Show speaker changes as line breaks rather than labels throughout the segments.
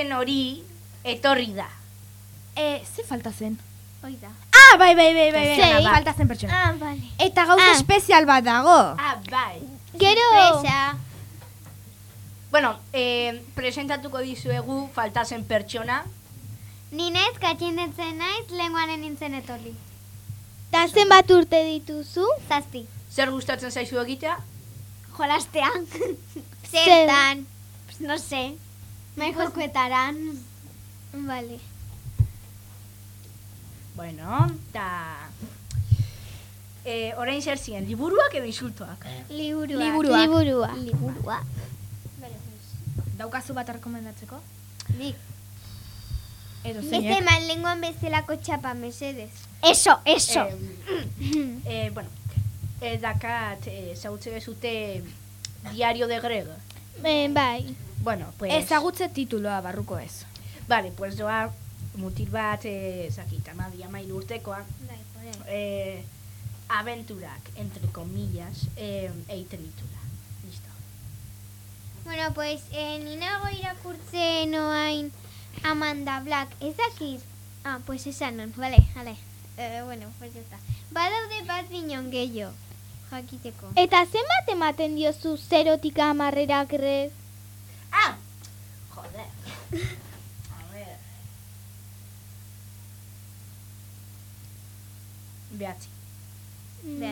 faltazen hori etorri da.
E, ze falta zen?
Hoi da.
Ah, bai, bai, bai, bai, bai. falta zen pertsona.
Ah, bale.
Eta gauza
Ah.
espezial bat dago.
Ah, bai.
Gero... Presa.
Bueno, em, presentatuko dizuegu faltazen pertsona.
Ninez, katxindetzen naiz, lenguanen nintzen etorri.
Da zenbat urte dituzu?
Zazpi.
Zer gustatzen zaizu egitea?
Jolastean.
Zer?
Zertan. Pues no sé. Mai jokoetaran.
Vale.
Bueno, eta... E, orain zer ziren, liburuak edo insultoak?
Liburua.
Liburua.
Liburua.
Liburua.
Daukazu bat rekomendatzeko?
Nik.
Edo
Beste
zeinek?
man lenguan bezalako txapa, mesedez. Eso, eso.
Em, eh, bueno, eh, dakat, eh, zautzen bezute diario de Greg.
Eh, bai.
Bueno, pues...
Ezagutze tituloa barruko ez.
Vale, pues doa mutil bat, eh, zakit, amabi amailu urtekoa,
Bai,
eh, aventurak, entre comillas, eh, eiten ditula. Listo.
Bueno, pues, eh, ni nago irakurtzen oain Amanda Black. Ez dakit? Ah, pues esan non, vale, vale. Eh, bueno, pues ya está. Badaude bat binon gehiago, jakiteko.
Eta zenbat ematen diozu zerotik amarrera grez?
A ver. Behatzi.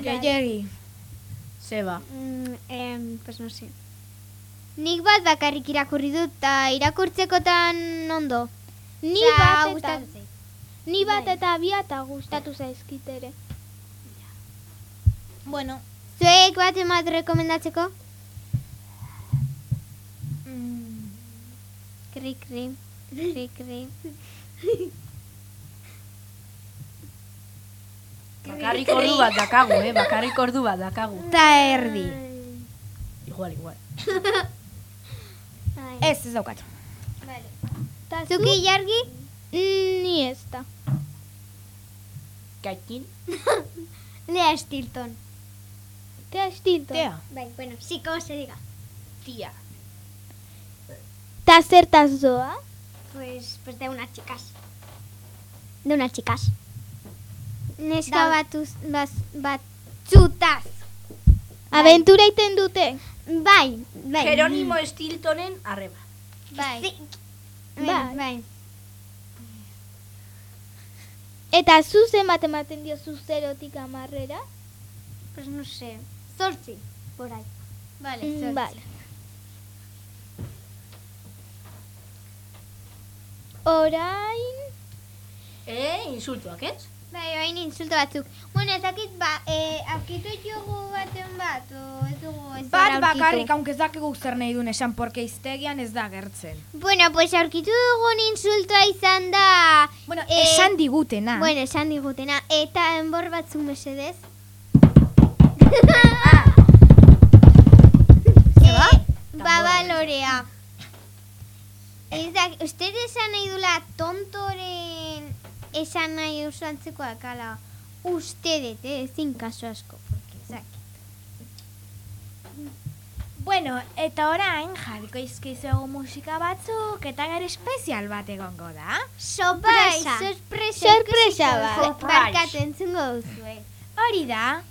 Gehiegi.
Zeba.
Mm, em, pues no sé. Nik bat bakarrik irakurri dut, eta irakurtzekotan ondo.
Ni bat eta... Ni bat
Bai.
eta bi eta gustatu zaizkit ere.
Bueno,
Zuek bat emat rekomendatzeko?
mm,
Kri, kri, kri, kri.
Bakarrik ordu bat dakagu, eh? Bakarrik ordu bat dakagu.
eta erdi.
Igual, igual.
Ez, ez daukat.
Vale.
Ta zu?
Zuki jargi?
Ni ez da.
Kaikin.
Lea Stilton.
Tea estilto.
Tea.
Bai, bueno, sí, como se diga.
Tia.
Ta zertaz doa?
Pues, pues de unas chicas. De unas chicas. Neska
Da-
batuz, baz, batzutaz.
Aventura iten dute?
Bai, bai.
Jeronimo Stiltonen arreba.
Bai.
Bai.
Bai, bai.
Eta zu zenbat ematen diozu zerotik amarrera?
Pues no sé. Zortzi, por ahí. Vale,
Mm,
zortzi.
Vale. Orain...
Eh, insultuak, ez?
Bai, bain insulto batzuk. Bueno, ez dakit, ba, eh, aurkitu jogu baten bat, o ez dugu ez
Bat
aurkitu?
bakarrik, aunque ez dakigu zer nahi duen esan, porque iztegian ez da gertzen.
Bueno, pues aurkitu dugun insultoa izan da...
Bueno,
Eh,
esan digutena.
Bueno, esan digutena. Eta enbor batzuk mesedez.
Zeba?
Eh, Baba lorea. Ez da, usted esan nahi dula tontoren esan nahi oso antzeko akala. Ustedet, eh, ezin kaso asko. Porque, zak.
Bueno, eta orain jarriko izkizuegu musika batzuk eta gero espezial bat egongo da.
Sorpresa.
Bai,
Sorpresa.
sorpresa bat.
Barkatu entzungo duzue.
Hori da,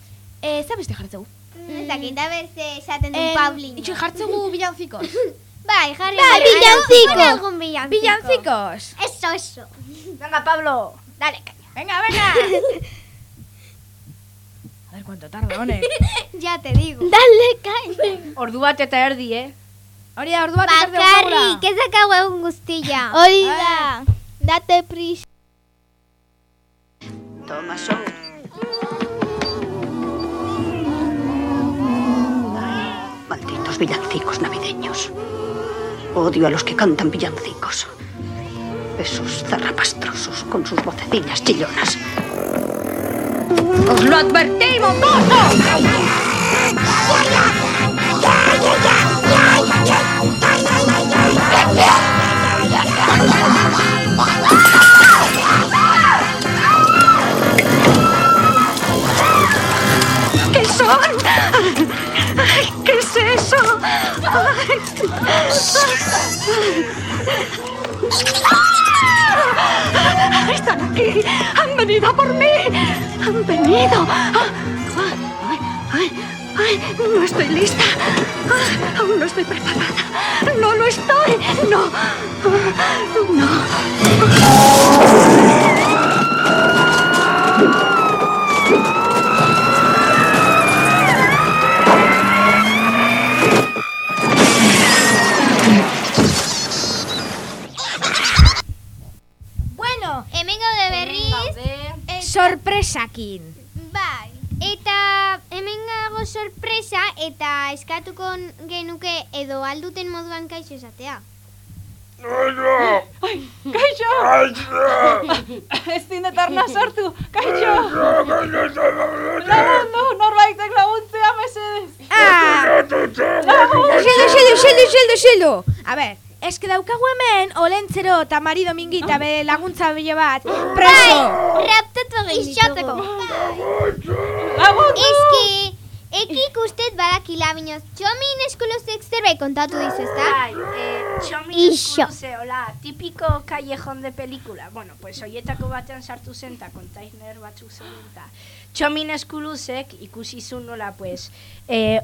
eh, zabeste jartzegu.
Ez dakit, a ber ze esaten du
Em,
Paulino.
Itxi jartzegu bilanzikos.
Bai, jarri.
Bai,
bai,
villancico.
pon algún villancico.
bilancikos!
Eso, eso.
Venga, Pablo, dale caña.
Venga, venga! A ver cuánto tarda honek.
ya te digo.
Dale, kain.
Ordu bat eta erdi, eh?
Hori da, ordu bat ez arte
Bakarrik, ez dakago egun guztia.
Hori da. Date prisa.
Toma, son. Malditos villancicos navideños. Odio a los que cantan villancicos. Esos zarrapastrosos con sus vocecillas chillonas. ¡Os lo advertimos, ¿Qué son? ¿Qué es eso? Están aquí. Han venido por mí. Han venido. Ah, Ay, ay, ay, no estoy lista. Ah, Aún no estoy preparada. No lo estoy. No. Ah, No.
Sorpresakin.
Bai. Eta hemen gago sorpresa eta eskatuko genuke edo alduten moduan kaixo esatea.
Kaixo! Ez dinetarna sartu! Kaixo! Lagundu, norbaitek laguntzea mesedez!
Ah! Xeldo, xeldo, xeldo, xeldo, xeldo! A ber, eske daukagu hemen, olentzero eta mari domingi eta bere laguntza bile bat, preso!
Raptatu egin ditugu.
Lagundu!
Eski, ekik ustet badakila binoz. Txomin eskolozek zerbait kontatu dizu, ezta?
Bai, eh, txomin
Ixo.
eskuluze, hola, tipiko callejón de pelikula. Bueno, pues hoietako batean sartu zen eta kontainer batzuk zeuden eta txomin eskuluzek ikusi zuen nola, pues, eh,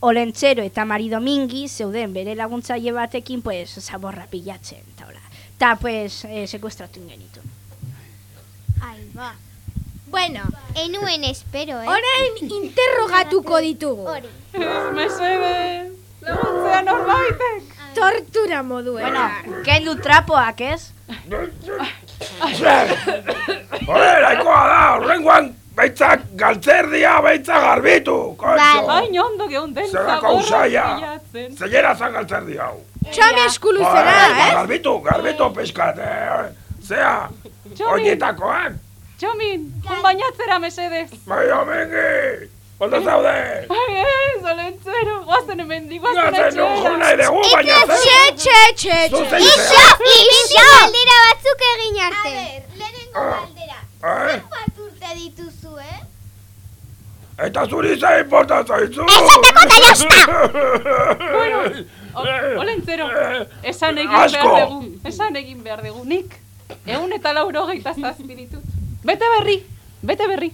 Olentzero eta Mari Domingi zeuden bere laguntzaile batekin, pues, zaborra pilatzen, eta hola. Ta, pues, eh, sekuestratu genitu.
Ai, ba.
Bueno,
Enuen espero, eh?
orain interrogatuko ditugu.
Hori.
Mesedez! Laguntzea norbaitek!
Tortura moduen.
Bueno, kendu trapoak, ez?
Joder, aikoa da, horrengoan baitzak galtzerdia, baitzak garbitu, kontxo.
Hain ondo geunden
Zelako
zaborra
usaia.
pilatzen.
Zellera zan galtzerdia hau.
Txami eskuluzera,
Joder,
eh?
Garbitu, garbitu pizkat, eh? Zea,
Txomin,
oinetakoak.
txomin, un bainatzera mesedez!
Bai, omengi, ondo zaude.
Ai ez, olentzero, guazen hemen di, guazen
Gazen nujo
etxera!
nahi dugu, baina
Txe,
zer.
txe, txe, txe.
zea.
Ixo! Galdera batzuk egin arte.
lehenengo
Ah.
galdera.
Eh?
Urte dituzu, eh?
Eta zuri ze importa zaizu.
Bueno, O- Olentzero, esan egin
Asko.
behar dugu, esan egin behar dugu, nik, egun eta lauro geita zazpiritut. Bete berri, bete berri.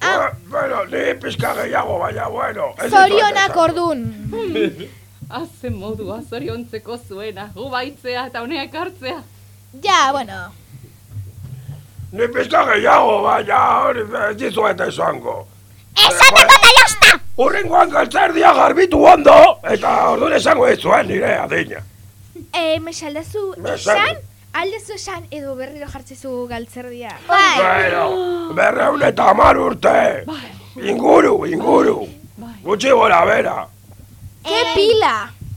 Ah, Bueno, ni pizka gehiago, baina, bueno.
Zorionak ordun.
Haze modua zoriontzeko zuena, gu baitzea eta honea ekartzea.
Ja, bueno.
Ni pizka gehiago, baina hori ez dizuet esango.
Esateko eta jazta!
Urrengoan galtzerdia garbitu ondo, eta orduan esango ez zuen nire adina.
Eh, mesaldazu, esan? Aldezu esan edo berriro jartzezu galtzerdia.
Bai.
Bueno, berreun eta hamar urte. Inguru, inguru.
Bai.
Gutxi gora bera.
Ke pila!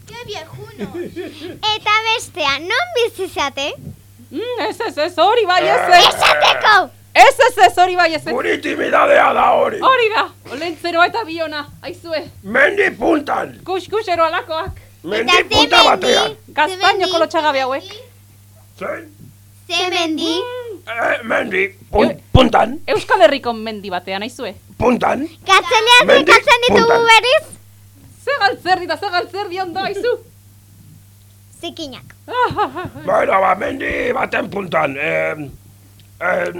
Ke viejuno.
Eta bestea, non bizizate?
Mm, ez ez ez, hori bai ez ez.
Esateko!
Ez ez ez, hori bai ez ez.
Guri timidadea da hori.
Hori da, olentzeroa eta biona, aizue.
Mendi puntan.
Kus kusero alakoak.
Mendi punta batean.
Gaztainoko lotxagabe hauek.
Zein?
Zemendi.
Eh, mendi pun, puntan.
Euskal Herriko mendi batean, aizue.
Puntan.
Gatzelean
Mendi
zekatzen ditugu berriz?
Ze galtzerdi eta ze galtzerdi ondo, aizu.
Zikinak.
Bueno, ba, mendi baten puntan. Eh, eh,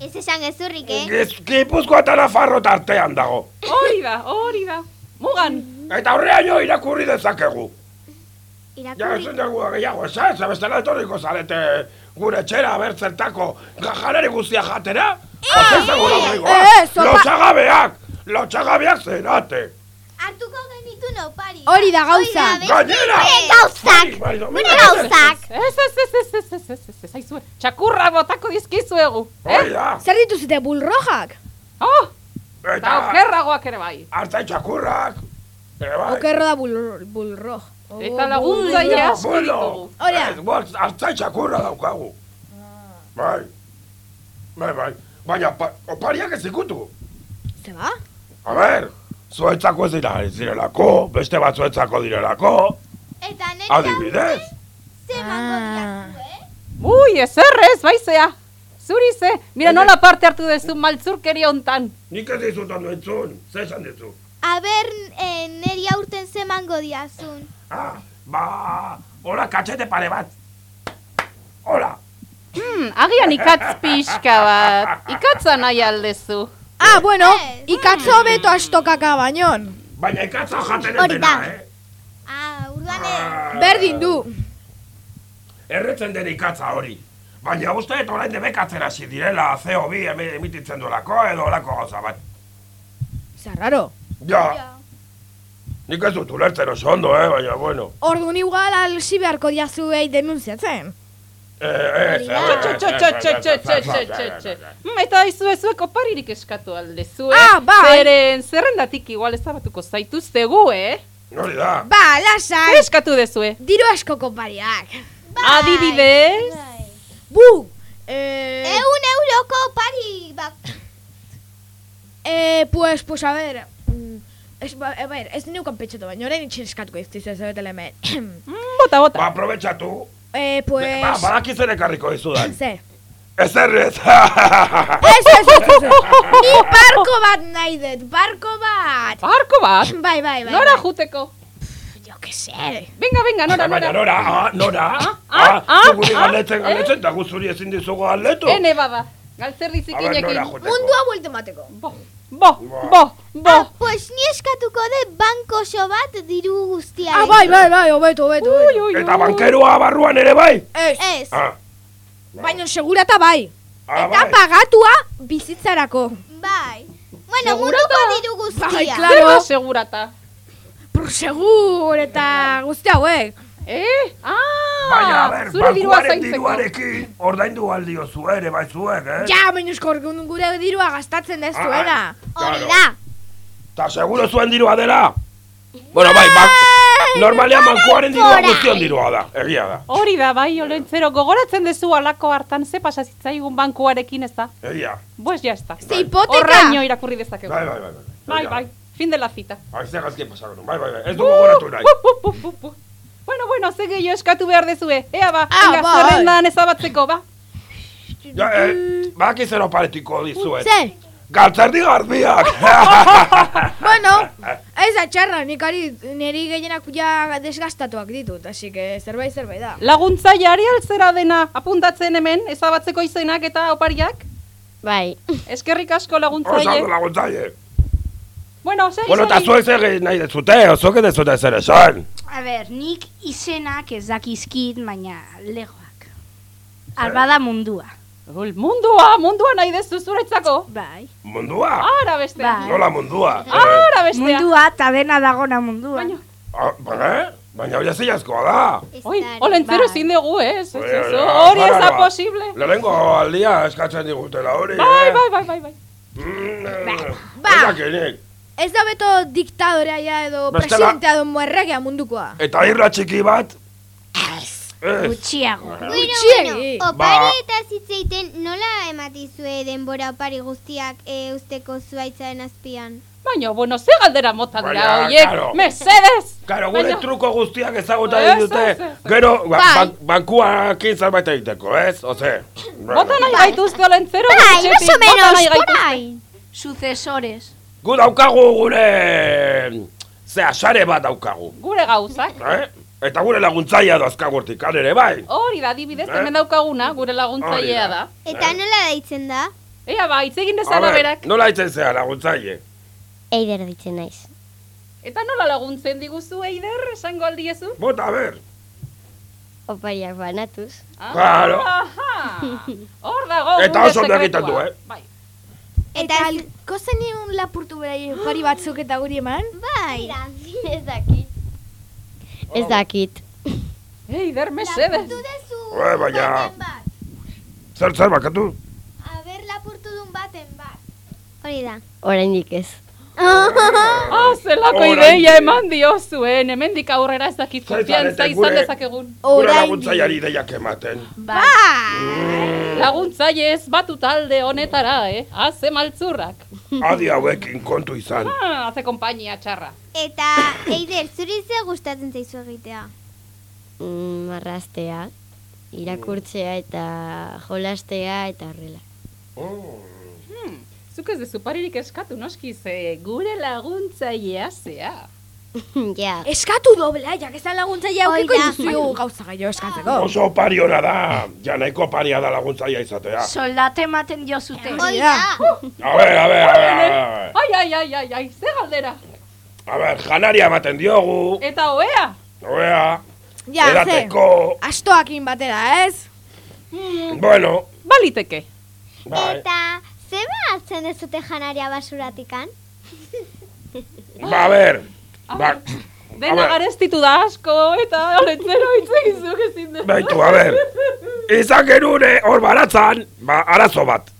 Ez esan ezurrik, eh?
Giz- Gipuzkoa eta Nafarro tartean dago.
Hori da, hori da. Mugan,
Eta horreaino irakurri dezakegu. Ja,
Irakurri.
ezin dugu gehiago, esan, ze bestela etorriko zarete gure etxera bertzertako gajanari guztia jatera? Ozen zegura
eh, sopa-
Lotxagabeak, lotxagabeak zerate
hartuko genitu nopari.
Hori da gauza.
Gainera!
Gauzak! Gure gauzak!
Ez, ez, ez, ez, ez, ez, ez, ez, aizue. Txakurra botako dizkizuegu. Eh?
Zer dituzte bulrojak?
Oh! Eta okerragoak ere bai.
Arta txakurrak. Ere bai.
Okerro da bulro. Bulroj.
Eta lagun
gaia
asko ditugu.
Hora. Arta txakurra daukagu. Bai. Bai, bai. Baina opariak ez ikutu.
Zeba?
A ber zuetzako ez dira ez direlako, beste bat zuetzako direlako,
Eta nire
adibidez.
ze diazu, eh?
Ui, ezerrez, baizea. Zuri ze, mira nola parte hartu dezu maltzurkeri hontan.
Nik ez dizut ondo entzun, ze esan dizu.
Aber, eh, neri aurten ze mango diazun.
Ah, Ba, hola, katxete pare bat. Hola.
Hmm, agian ikatz pixka bat. Ikatza nahi aldezu.
Ah, bueno, ikatzo beto astokaka bainon.
Baina ikatza jaten ez
Hori
dena,
da.
eh?
Ah, urduan
Ah,
Berdin du.
Erretzen den ikatza hori. Baina uste eta orain debekatzen hasi direla CO bi emi- emititzen duelako edo olako gauza bat.
Zerraro.
Ja. Nik ez dut ulertzen oso ondo, eh? Baina, bueno.
Orduan igual alzi beharko diazuei denunziatzen.
Eta izue zuek oparirik eskatu aldezue.
Ah, bai.
Zeren zerrendatik igual ezabatuko zaituztegu, eh?
Hori da.
Ba, lasai.
eskatu dezue?
Diru asko kopariak.
Adibidez?
Bu. Eh,
eun euroko pari bak.
eh, pues, pues, a ver. mm, Es, ba, a ver, ez neukan petxeto baina, orain itxen eskatuko ez dizu ez betele hemen.
Mm, Bota,
Ba,
bota.
Eh, pues...
Ba, badakizen ekarriko dizudan.
Ze.
Ezer ez.
Ez, ez, ez, ez. Ni barko bat nahi dut, barko bat.
Barko bat?
Bai, bai, bai.
Nora juteko?
Jo, que sé.
Venga, venga, nora,
Baina
nora.
nora, ah, nora.
ah,
Ah, zuguri
ah,
galetzen,
eh?
galetzen, eta guzuri ezin dizugu galetu.
Ene bada. Galtzerri
A ber, nora
zikinekin.
juteko.
Mundua buelte mateko.
Bo, bo, bo, bo.
Ah, pues ni eskatuko de banko oso bat diru guztia.
Ah, bai, bai, bai, hobeto, hobeto,
Ui,
hobeto.
ui,
Eta
ui.
bankerua barruan ere bai.
Ez,
Ez,
Ah,
baina segurata bai.
ah,
Eta
bai.
pagatua bizitzarako.
bai. Bueno, munduko diru guztia.
Bai, claro.
segurata?
Prosegur eta guzti hauek.
Eh? Ah,
Baina, ber,
zure dirua
diruarekin ordaindu aldio zuere, bai zuek, eh?
Ja, baina eskor gure dirua gastatzen dezuena.
Hori
Claro.
da.
Ta seguro zuen dirua dela. Bueno, bai, bak, normalean bankuaren dirua
ahí.
guztion dirua da, egia da,
Hori da, bai, olentzero, gogoratzen dezu alako hartan ze pasa zitzaigun bankuarekin ez da?
egia.
Pues ya está.
Ze hipoteka.
Horraino irakurri dezakegu.
Bai, bai, bai. bai.
Bai, bai, fin de la cita.
Haize gazki pasako bai, bai, bai, ez dugu goratu nahi.
Bueno, bueno, ze gehiago eskatu behar dezue. Ea ba,
Ah,
venga,
bai.
zerrendan ezabatzeko, ba.
Ja, eh, baki zer oparetiko dizuet.
Ze?
Galtzerdi garbiak!
Bueno, ez da txarra, nik ari niri gehienak ja desgastatuak ditut, así que zerbait zerbait da.
Laguntzaileari altzera dena apuntatzen hemen, ezabatzeko izenak eta opariak.
Bai.
Eskerrik asko laguntzaile.
laguntzaile.
Bueno, segi,
Bueno, eta
segi.
zuek zer nahi dezute, oso que dezute zer esan.
A ber, nik izenak ez dakizkit, baina legoak. Albada mundua.
Ul, Mundua, mundua nahi dezu zuretzako.
Bai.
Mundua?
Ara bestea.
Bai.
Nola mundua? Eh,
Ara bestea.
Mundua eta dena dagona mundua.
Baina,
ah, baina, baina hori ezin da.
oi, olentzero
bai.
ezin dugu, eh? ez, ez,
Bai,
ez,
bai,
hori ez da posible.
Lehenengo aldia eskatzen digutela hori,
Bai,
eh?
bai, bai, bai, bai.
Mm, eh,
Ba.
Ez.
Ez da beto diktadorea ja edo
Bestela-
presidentea edo muerregea mundukoa.
Eta irra txiki bat? Ez.
Gutxiago.
Bueno,
Gutxiegi.
bueno,
Ba.
opari eta zitzeiten nola ematizue denbora opari guztiak e, usteko zuaitzaren azpian?
Baina, bueno, ze galdera mota dira,
Baina,
oiek,
claro.
mesedez!
Karo, gure
Baina-
truko guztiak ezaguta
Ez,
ditute,
ez, ez.
gero, ba,
Bai.
ban- bankuakin zerbait egiteko, ez? Oze.
Bota nahi gaituzte olentzero,
Bai,
gutxetik,
más o
bota
menos,
nahi
por
gaituzte.
ahí.
Sucesores.
Gu daukagu gure... Zea, sare bat daukagu,
Gure gauzak.
eh? Eta gure laguntzaia dazkagurtik ere, bai?
Hori da, dibidez,
Eh?
hemen daukaguna, gure laguntzailea da.
Eta
Eh?
nola deitzen da?
Ea ba, hitz egin
A
dezala
ber,
berak.
nola itzen zea laguntzaile?
Eider ditzen naiz.
Eta nola laguntzen diguzu, Eider, esango aldiezu?
Bota, a ber.
Opariak banatuz.
Ah,
Claro.
Hor dago
Eta oso ondo egiten du, eh?
Bai.
Eta alko zenien lapurtu berai opari batzuk eta guri eman?
Bai.
Ez dakit. Ez dakit.
Eider, mesedez.
Dudezu
Ue, baina-
baten bat.
Zer, zer, bakatu?
Aber lapurtu duen baten bat. Hori da.
Oraindik ez.
Ah, zelako ideia eman diozuen, hemendik aurrera ez dakit konfiantza izan dezakegun.
Gure laguntzaileari ideiak ematen.
Bai. Laguntzaile ez batu talde honetara, eh? Haze maltzurrak.
Adi hauekin kontu izan.
Ah, haze kompainia txarra.
Eta, Eider, zuri ze gustatzen zaizu egitea?
Mm, marraztea, irakurtzea eta jolastea eta horrela.
Zuk ez dezu paririk eskatu noski ze gure laguntzailea zea.
ja.
Eskatu doblea, jak ezan laguntzaile aukiko
Hoi da.
duzu gauza gehiago eskatzeko.
Oso pari hona da, ja nahiko paria da laguntzaia izatea.
Soldate ematen dio zute.
Hoi
Ja.
da.
A ber, a ber, a ber, a ber.
Ai, ai, ai, ai, ai, ze galdera.
A ber, janaria ematen diogu,
Eta oea.
oea,
Ja, ze.
edateko,
Astoakin batera, ez?
bueno,
Baliteke.
bai,
Eta, zeba hartzen dezute janaria basuratikan?
ba, a ber, ba,
Dena garestitu da asko, eta olentzero hitz egizuk ezin dut.
baitu, a ber, izan genune hor baratzan, ba, arazo bat.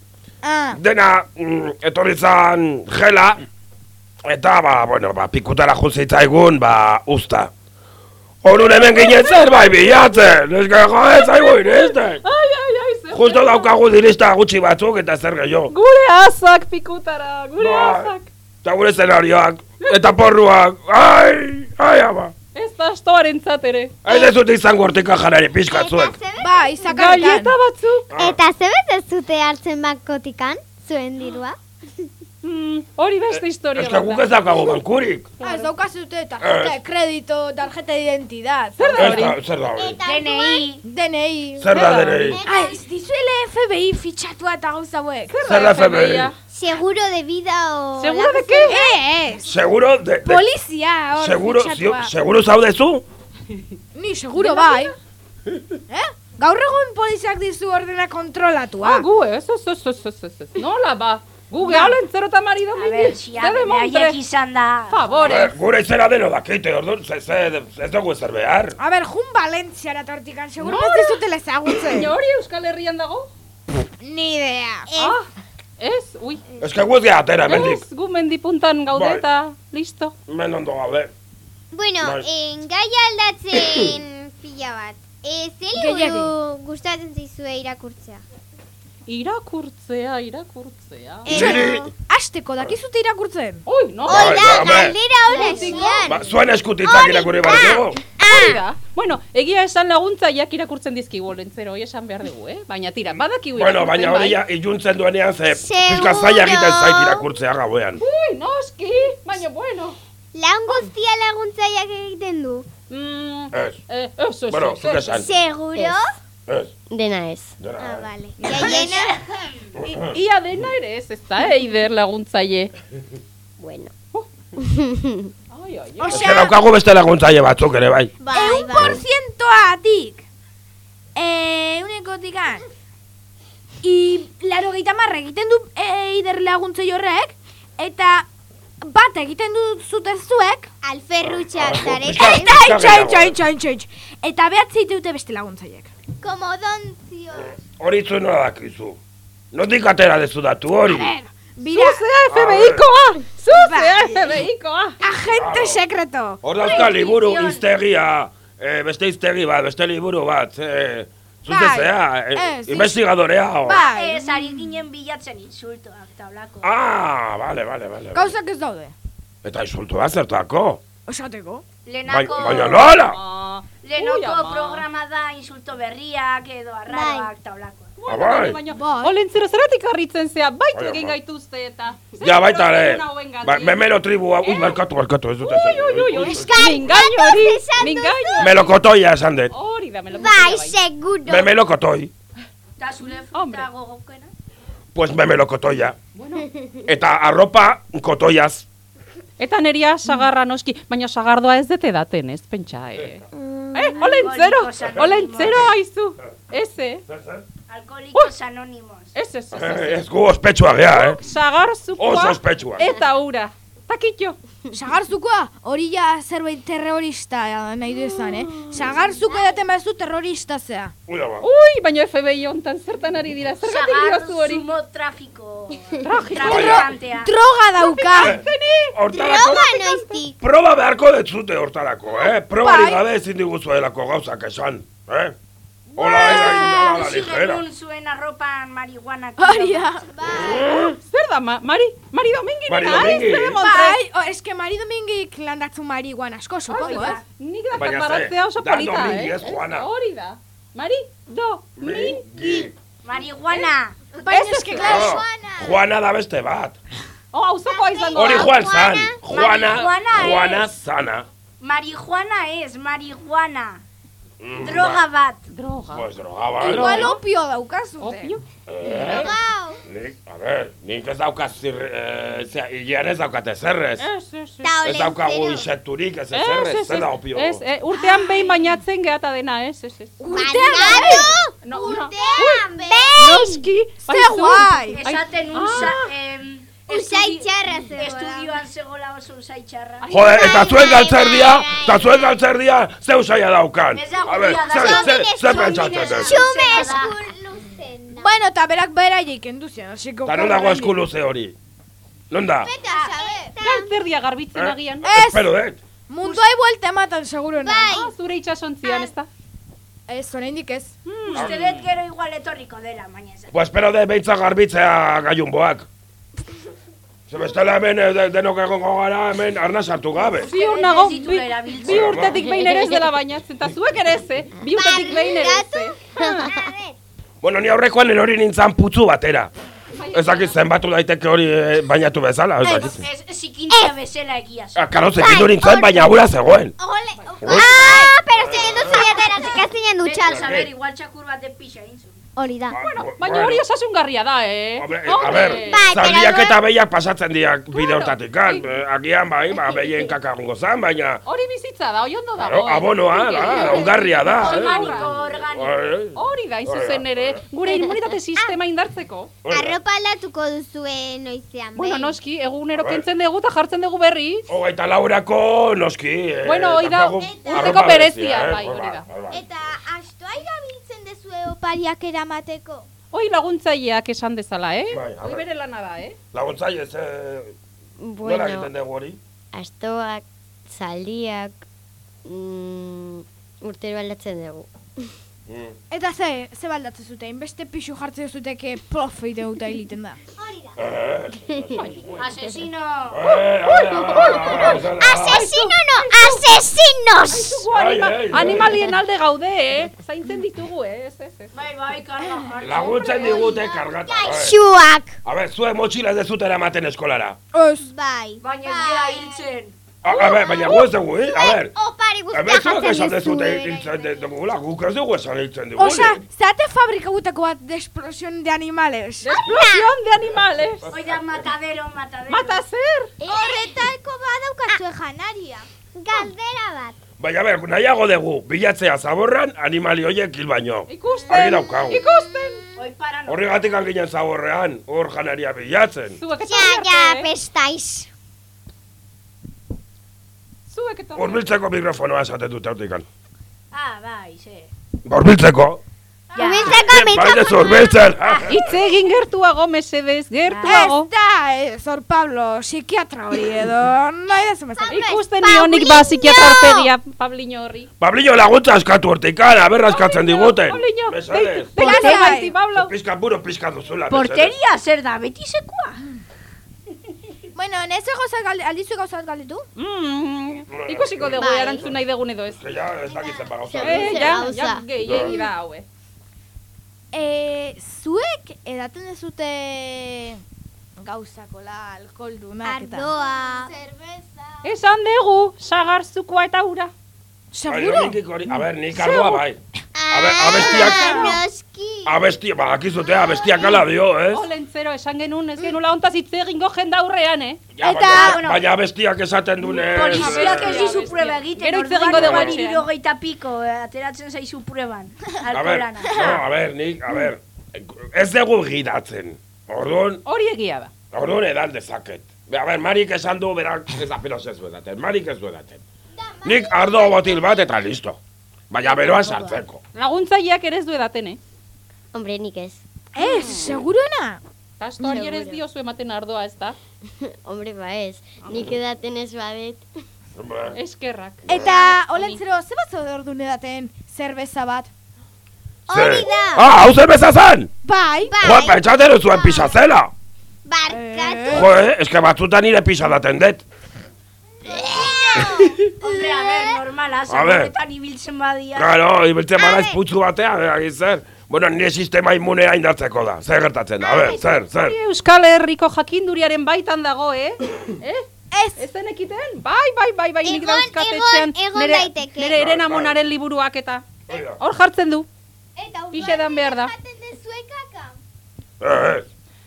Ah,
Dena, mm, etorri zan gela, eta, ba, bueno, ba, pikutara juzitzaigun, ba, usta. Horun hemen ginen zer, bai, bilatzen, eske joe, zaigu iristen.
Ai, ai, ai, ze...
Justo daukagu dirista gutxi batzuk eta zer gehiago.
Gure azak pikutara, gure
Bai.
azak.
Eta gure zenarioak, eta porruak, ai, ai, ama.
Ez da astoaren ere.
Ez ez dut izango hortika janari zuek.
Zebe?
ba, izakaretan.
Gaieta batzuk.
Eta zebe dezute hartzen bakotikan? Zuen dirua?
Mm, hori beste historia
Ez guk ez daukagu bankurik.
Ah, ez daukazute tarjeta de kredito, tarjeta de identidad.
Zer da hori?
zer da hori?
DNI.
DNI.
Zer da denei?
Ah, ez dizuele FBI fitxatua eta gauza hauek.
Zer da FBI?
Seguro de vida o...
Seguro de qué?
Eh, ez.
Seguro, de, de,
Polizia hor
seguro,
fitxatua.
seguro zaudezu?
Ni seguro bai. Eh? Gaur egun poliziak dizu ordena kontrolatua.
Ah, gu, ez, ez, ez, ez, ez, ez. Nola ba? Gu geholentzero eta marido
A
mingi.
ber, xia,
Ze demontre.
haiek izan da.
Favore.
Eh, Gure izena deno dakite, orduan, ze, ze, ez dugu ezer behar.
A ber, jun Valentziara tortikan, seguro
Nora?
ez dizutela ezagutzen.
Hori Euskal Herrian dago?
Ni idea.
Ah, ez, ui.
Ez que guz atera, mendik.
Ez, gu mendipuntan gaude
Bai.
eta listo.
Men ondo gaude.
Bueno,
Bai.
en gai aldatzen pila bat. E, ze liburu
Gehiegi.
gustatzen zaizue irakurtzea?
Irakurtzea, irakurtzea.
Niri,
Asteko dakizute irakurtzen.
Oi, no?
Bai,
Hola,
ba, hombre.
galdera hona zian.
ba, zuen eskutitzak irakurri behar dugu.
Hori da. Bueno, egia esan laguntzaileak irakurtzen dizkigu olentzero, hori esan behar dugu, eh? Baina tira, badakigu
Bueno,
irakurtzen,
baina hori
bai.
ja, iluntzen duenean ze
Seguro.
pizka zaila egiten zait irakurtzea gauean.
Ui, noski, baina bueno.
Lan guztia laguntzaileak egiten du.
Mm,
Ez,
eh, ez, ez,
bueno,
ez,
zuk
ez.
Ez,
Dena ez.
dena.
Ah, vale. Jaiena,
I- Ia dena ere ez, ez da, eider laguntzaile.
Bueno.
Ai, ai, ai.
Ez que daukagu beste laguntzaile batzuk ere bai.
bai,
Eun
bai.
por cientoatik. Eunekotikan. I laro gehieta marra egiten du eider laguntzei horrek. Eta bat egiten du zute zuek.
Alferrutxak.
Pizka-
Eta itxa, itxa, itxa, itxa, itxa. Eta behatzi dute beste laguntzaiek.
Komodontzioz.
Hori zu nola dakizu. Notik atera dezu datu hori.
Bira,
Zuzea FBI-koa! Zuzea
Bai.
FBI-koa!
agente sekreto.
Hor dauzka liburu iztegia, eh, beste iztegi bat, beste liburu bat. Eh, zuze
Bai.
eh, investigadorea. o.
Bai,
Ez, ari ginen bilatzen insultoak eta olako.
Ah, vale, vale, vale. vale.
gauzak ez daude.
Eta insultu bat zertako.
Osateko.
Bai,
Lehenako,
baina nola?
Ui, ama.
programa da insulto berriak edo arraroak.
Ah, bai.
Baina,
Bai.
olentzero zeratik harritzen zea, baitu
Bai,
egin
bai.
gaituzte eta...
Ja, baita ere. Ba,
gatik?
memelo tribua, ui, barkatu, barkatu, ez dute zer.
Ui, ui, ui,
Euskal
mingaino hori, mingaino.
Melokotoia esan dut.
Hori da, melo
Bai, seguro.
Memelokotoi.
Eta zure fruta gogokena?
Pues memelokotoia.
Bueno,
Eta arropa kotoiaz.
eta neria sagarra noski, baina sagardoa ez dete daten, ez, pentsa, eh? Eh, olentzero,
Alkoholikos anonimos.
olentzero haizu. Ez, eh?
Alkoholikos anonimos.
Ez, ez, ez, ez.
Eh, gu ospetsua gea, eh?
Sagarzukoa
Oso ospetsua.
eta ura. Takitxo.
Sagarzukoa, hori ja zerbait terrorista nahi du esan, eh? Sagarzuko edaten bazu terrorista zea.
Ui,
baina FBI hontan zertan ari dira, zergatik diozu hori.
sumo trafiko.
Trafiko.
Trafikantea.
Droga dauka!
Hortarako,
Droga noiztik.
proba beharko detzute hortarako, eh?
Bai.
gabe ezin diguzuelako gauzak esan, eh? Hola, hola, hola, la ligera.
Zuen arropan marihuana.
Hori da.
Zer da, ma, Mari? Mari Domingui
Mari
ez? Zer demontre?
Bai, o, eske Mari Domingik landatzu marihuana asko, supongo, eh?
Nik da baratzea oso
da
polita, eh?
ez Juana.
Hori da. Mari, do, min,
Mingi.
Marihuana.
Baina eske, claro,
Oh, Juana da beste bat.
Oh, auzokoa izango
Hori
da.
Juan zan. Juana,
Marihuana
Juana
ez.
zana.
Marihuana ez, marihuana.
Mm,
Droga bat.
Droga.
Pues droga, bai.
Igual opio daukazute.
Opio?
Eh,
Gau.
Nik, a ver, nik ez daukaz zir, eh, zea, hilean ez daukat.
Ez, ez, ez.
Ta
Ez daukagu insekturik, ez
Ez,
ezerrez,
ez,
zer da opio.
ez, eh, urtean behin bainatzen geata dena, ez, ez, ez.
Barkatu!
No, no.
Urtean, be!
Noski, bai
Ze guai!
Esaten
Ah.
usa...
Usai txarra zegoela.
Estudioan zegoela oso usai txarra.
Jode, eta zuen galtzerdia, eta zuen galtzerdia, zeu saia daukan. A ver, zer, zer,
ez-
zer
txomin
pentsatzen dut.
Xume luzena.
Bueno, eta berak beraiek kendu zian, hasiko.
Eta non dago esku luze hori? Non da?
Eta saber.
Galtzerdia garbitzen
Eh?
agian.
Ez,
Espero dut.
munduai buelta ematen seguruna.
Bai.
Ah, zure itxasontzian, ez da?
Ez, oraindik ez.
Uste dut gero igual etorriko dela, baina ez.
Pues espero dut behitza garbitzea gaiunboak. Ze bestela hemen eh, de- denok egongo gara hemen arna sartu gabe.
Ziur nago,
Ez ditu
bi, bi urtetik behin ere ez dela bainatzen, eta zuek ere ez, eh? Bi urtetik behin ere ez, eh?
Bueno, ni aurrekoan erori nintzen putzu batera. Ez dakit zenbatu daiteke hori eh, bainatu bezala, ez dakit.
Ez, ez ikintzia bezala egia zen.
Ah, Karo, zekindu nintzen, baina gura zegoen.
Ole. Ah, pero siguiendo su dietera, se casi en
Bete,
duchar.
saber, igual txakur bat pixa egin.
Hori da.
Bueno,
Baina hori osasungarria da, eh?
Hombre, a ver,
Bai,
zaldiak
pero
eta behiak pasatzen diak bide hortatik, kan?
bai.
Eh, Agian bai, ba, behien kakagongo zan, baina...
Hori bizitza da, hori ondo dago.
Claro,
eh?
abonoa, da, ongarria da. eh.
Organiko, organiko.
Bai,
Hori da, zuzen ere, gure immunitate sistema indartzeko.
hori da.
Arropa aldatuko duzue noizean,
Bueno,
bai.
noski, egunero kentzen dugu eta jartzen dugu berri.
Hogeita laurako, noski. eh,
Bueno, hoi da, urteko berezia,
berezia, eh,
bai, hori da.
bai, bai.
Eta astoa irabiltzen dezue opariak eramateko.
Hoi laguntzaileak esan dezala, eh?
Bai,
Hoi bere lana da, eh?
Laguntzaile, ze... Nola
Bueno,
egiten dugu hori?
astoak, zaldiak, mm, urtero aldatzen dugu.
Mm.
Eta ze, ze baldatzen zute, inbeste pixu jartzen zuteke profit euta egiten da.
Asesino!
Eh, a ver, a ver, a ver, zela.
Asesino no, asesinos!
Animalien alde gaude, eh? Zaintzen ditugu, eh? Ez, ez, ez.
Bai, bai, karga.
Laguntzen digute kargata. a ver.
Xuak!
A ver, zuek motxila ez dezutera ematen eskolara.
Ez,
Bai.
Baina ez dira hiltzen.
A, a ver, baina gu ez dugu, eh? A ver.
Opari guztia
zuek esan
jartzen
dezute
duzue.
hiltzen dugula, guk ez dugu esan hiltzen dugu.
Osa, zeate fabrika gutako bat de explosión de animales.
Explosión de animales.
Hoi da matadero, matadero.
Mata zer?
Horretako badaukazue janaria.
Galdera bat.
Baina, a ver, nahiago dugu, bilatzea zaborran animali horiek hil baino.
Ikusten,
daukagu.
ikusten.
Hoi para no.
Horregatik ginen zaborrean, hor janaria bilatzen.
Zuek eta
Ja, ja,
eh? Zuek eta
Horbiltzeko mikrofonoa esaten dute hortikan.
Ah, bai, ze.
Horbiltzeko!
Humiltzeko
Baina
mitzako.
horbiltzen!
Hitz egin gertuago, mesedez, gertuago.
Ez da, ez, Sor Pablo, psikiatra hori edo, nahi da zumezak.
Ikusten nionik ba psikiatrarpegia, Pabliño horri.
Pablillo laguntza eskatu hortikan, aber askatzen diguten.
Pabliño, deitu
Lasai.
baiti, Pablo.
Pizka puro pizka duzula.
Porteria zer da, beti sekua.
Bueno, nezu gauzat galde, aldizu gauzat galdetu?
Mm, ikusiko dugu
Bai.
erantzun nahi dugun edo ez.
Que ya ez dakitzen bagauza.
Eh,
Zer
ja, ja, gehiegi da, haue.
E, zuek edaten dezute gauzakola, alkoholdunak eta...
Ardoa.
Cerveza.
Esan dugu, sagarzukoa eta ura.
Seguro?
Baina nik hori, a ber, nik ardoa bai. A ber, abestiak,
Ah, noski.
abestia, badakizute, abestiak ala dio, ez?
Olentzero, esan genuen, ez genula ontaz hitz egingo jenda aurrean, eh?
Ja,
Eta-
baina, baina abestiak esaten dune...
Poliziak ez
eh,
dizu prueba egiten.
Gero hitz egingo dugu
igual
etxean.
hirurogeita piko, eh, ateratzen zaizu prueban.
A ber, no, a ber, nik, a ber, ez dugu gidatzen. Orduan,
Hori egia da.
orduan edan dezaket. Be, a ber, Marik esan du, berak ez da pelos ez duedaten, Marik ez duedaten. Nik ardo botil bat eta listo. Baina beroa sartzeko.
Laguntzaileak ere ez du edaten, eh?
Hombre, nik ez.
Ez, seguruena?
Kastoari ere ez diozu ematen ardoa, ez da?
Hombre, ba ez. Nik edaten ez badet.
Eskerrak.
Eta, olentzero, ze bat ordun edaten zerbeza bat?
Hori da.
Ah, hau zerbeza zen!
Bai?
Jo, pentsatzen zuen pisa zela!
Barkatu.
Jo, eh, eske batzutan nire pisa daten dut.
Hombre, a ber, normala,
A ber.
zaborretan ibiltzen badia.
Claro, ibiltzen bada putzu batean, eh, zer. Bueno, nire sistema inmunea indartzeko da. Zer gertatzen da, a ber, zer, zer.
Euskal Herriko jakinduriaren baitan dago, eh? eh?
Ez.
Ez zenekiten? Bai, bai, bai, bai, nik
Egon,
dauzkat
egon, egon
nire,
daiteke.
nire erena monaren liburuak eta
Hori da.
hor jartzen du.
Eta
dan behar da.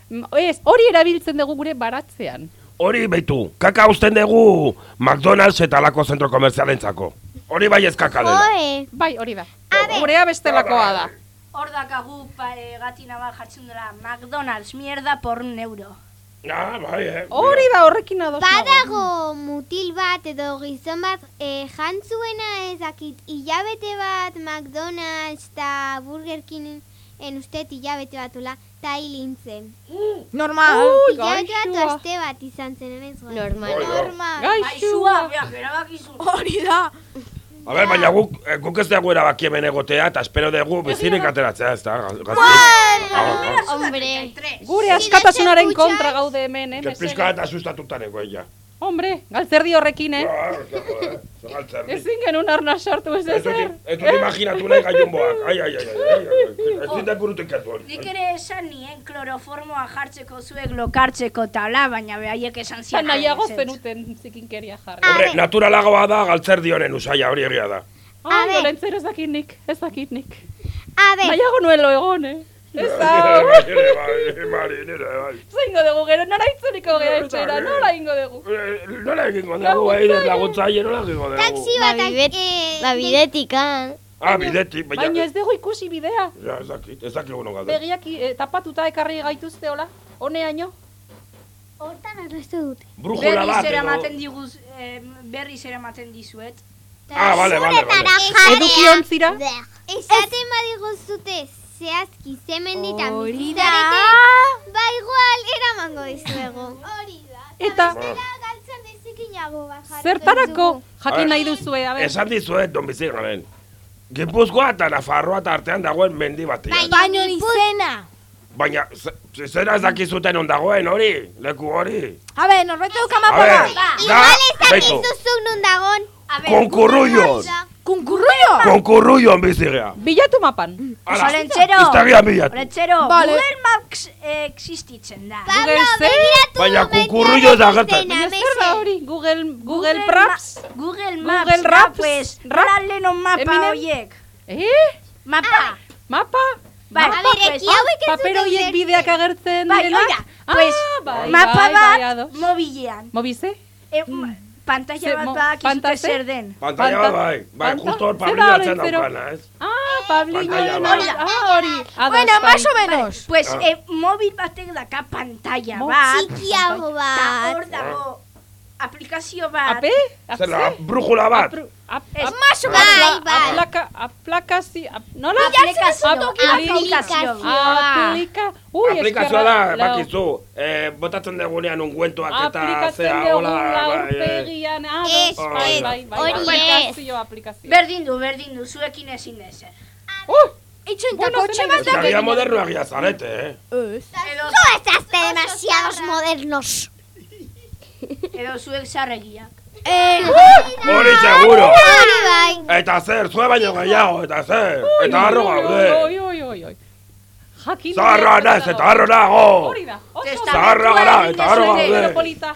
Mm, Ez, hori erabiltzen dugu gure baratzean.
Hori behitu, kaka usten dugu McDonald's eta lako zentro komerzialentzako. Hori bai ez kaka dela.
Oe.
Bai, hori da.
ber.
Gurea bestelakoa da.
Hor dakagu pa, e, gatina bat jartzen dela McDonald's, mierda por un euro.
Ah, bai, eh.
Hori da horrekin ados nago.
Badago mutil bat edo gizon bat e, jantzuena ezakit hilabete bat McDonald's eta Burger King en usted hilabete batula eta hilintzen.
Normal.
Ui,
Hilabete bat
gaixua.
aste bat izan zen ez goa.
Normal.
Normal.
Gaixua.
Hori da.
A ber, baina guk, eh, guk ez dugu erabaki hemen egotea, eta espero dugu bizirik ateratzea, ez da, gaztik.
Hombre.
Gure askatasunaren kontra gaude hemen, eh?
Que
mesedez.
pizka eta asustatuta nego ella.
Hombre, galtzerdi horrekin, eh?
Ah, eh. Zer galtzerdi.
Ezin genuen arna sartu ez
Ez
ezer.
ez dut imaginatu nahi gaiunboak. Ai, ai, ai, ai, ai. Ez dut burutik katu hori.
Nik ere esan nien kloroformoa jartzeko zuek lokartzeko tala, baina behaiek esan zian.
Zan nahiago zenuten zikinkeria jarri.
Hombre, naturalagoa da galtzerdi honen usaia hori egia da.
Ai,
ber.
olentzero ez dakit nik, ez dakit nik.
A ber,
Nahiago nuelo egon, eh? Ez da,
bai, bai.
zaingo dugu gero, nora itzuliko gero etxera, nola ingo dugu.
Eh, Nola egingo dugu, eider laguntzaile, nola egingo dugu.
taxi
Ba,
bat eh,
ba, bidetikan.
Ah, bidetik, baina...
Baina ez dugu ikusi bidea.
Ja, ez dakit, ez dakit gono gaude.
Begiak eh, tapatuta ekarri gaituzte, hola? Honeaino?
hortan arrastu dute.
Brujula
Berriz
bat,
eramaten
edo...
diguz, eh, berriz eramaten dizuet.
Ah, bale, bale, bale.
Eduki ontzira?
Esaten badiguzute zehazki zemenditan
Hori
bizizarete,
da.
ba igual eramango dizuegu.
Hori da.
Eta
Eta galtzen dezikinago bat jarriko
zertarako jakin nahi duzue, a ber.
Esan dizuet, don bizi garen. Gipuzkoa eta Nafarroa eta artean dagoen mendi batean.
Baino izena.
Baina, ze- zera ez dakizuten on dagoen hori, leku hori.
A ber, norbete duk
A
amapa
ber,
bat.
da,
Igual ez dakizuzuk nun dagon.
Konkurruion,
Kunkurruio.
konkurruion bizi gea.
Bilatu mapan.
Ala,
Olentzero,
iztagian bilatu.
Olentzero,
Vale.
Google Maps eh, existitzen da.
Pablo, begiratu
Baina
baita
kukurruio da
Baina zer da hori? Google, Google
Ma-
Maps?
Google Maps,
Google Raps?
pues,
Rap?
leno mapa
Eminem?
horiek.
Eh?
Mapa.
Mapa?
Bai,
A ber,
pues,
eki hauek ez
Paper horiek bideak agertzen
Bai, oida, pues,
ah, bai,
mapa
bai, bai,
bat mobilean.
Mobize?
E, ma- pantalla
Ze-
bat
mo-
badakizute
pantase?
zer den.
Pantalla
Panta-
bat bai, bai,
panta-
justo hor
zer da
pabliatzen
Olentzero?
daukana, ez?
Ah, Pablillo.
Pantalla
no,
bat.
Ah, hori. Ados,
Bueno,
bai.
más o menos.
Pues,
Ah.
eh, mobil batek daka pantalla
Mo-
bat.
Txikiago
Eta
bat.
hor dago aplikazio bat.
Ape?
Zer da, brujula bat.
Apru- ap-
Ez,
ap-
maso
Bai, bai.
Aplaka, aplakazio, ap- nola?
aplikazio.
Aplikazio. Aplika, ui,
Aplikazioa
eskerra-
da,
lau.
bakizu, eh, botatzen degunean unguentuak eta
Aplikatzen
zea,
dugu
hola, bai, eh.
laurpegian, ados,
Ez,
bai,
ez.
bai, bai,
Hori
aplikazio, aplikazio.
Berdin du, berdin du, zuekin ezin dezer.
Uh,
Itxoin,
Bueno,
eta kotxe
zer
bat
Ez agia modernoak ia zarete, eh?
Ez.
Edo,
No estazte demasiados modernos.
edo zuek zarregiak.
Eh,
Hori seguro!
Hori bai.
Eta zer, zue baino gehiago, eta zer, eta harro gaude.
Oi, oi, oi, oi. Jakin.
Zaharra naz, eta harro nago.
Hori da.
Zaharra gara, eta harro gaude.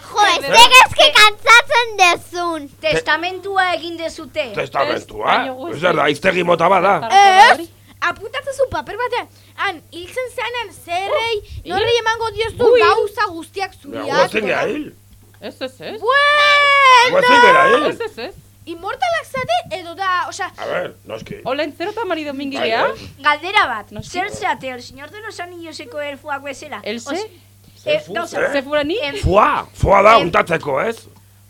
Jo, ez tegazke kantzatzen dezun.
Testamentua egin dezute.
Testamentua, ez da, iztegi mota bada.
ez. Apuntatzen zu paper batean. Han, hiltzen zeanen zerrei, norri emango diozu
Ui.
gauza guztiak zuriak.
Guazen gara hil,
Ez, ez, ez.
Bueno!
guazen gara hil.
Ez, ez, ez.
Inmortalak zate, edo da, osea,
A ver, noski.
Olentzero eta marido
Bai,
mingilea.
bai.
Galdera bat,
Noski.
zer zeate, el señor de los anilloseko elfuak bezala.
Else?
Os-
Zer
eh,
fu,
gauza,
zer?
Zefurani?
em,
Fua, fua da untatzeko, ez?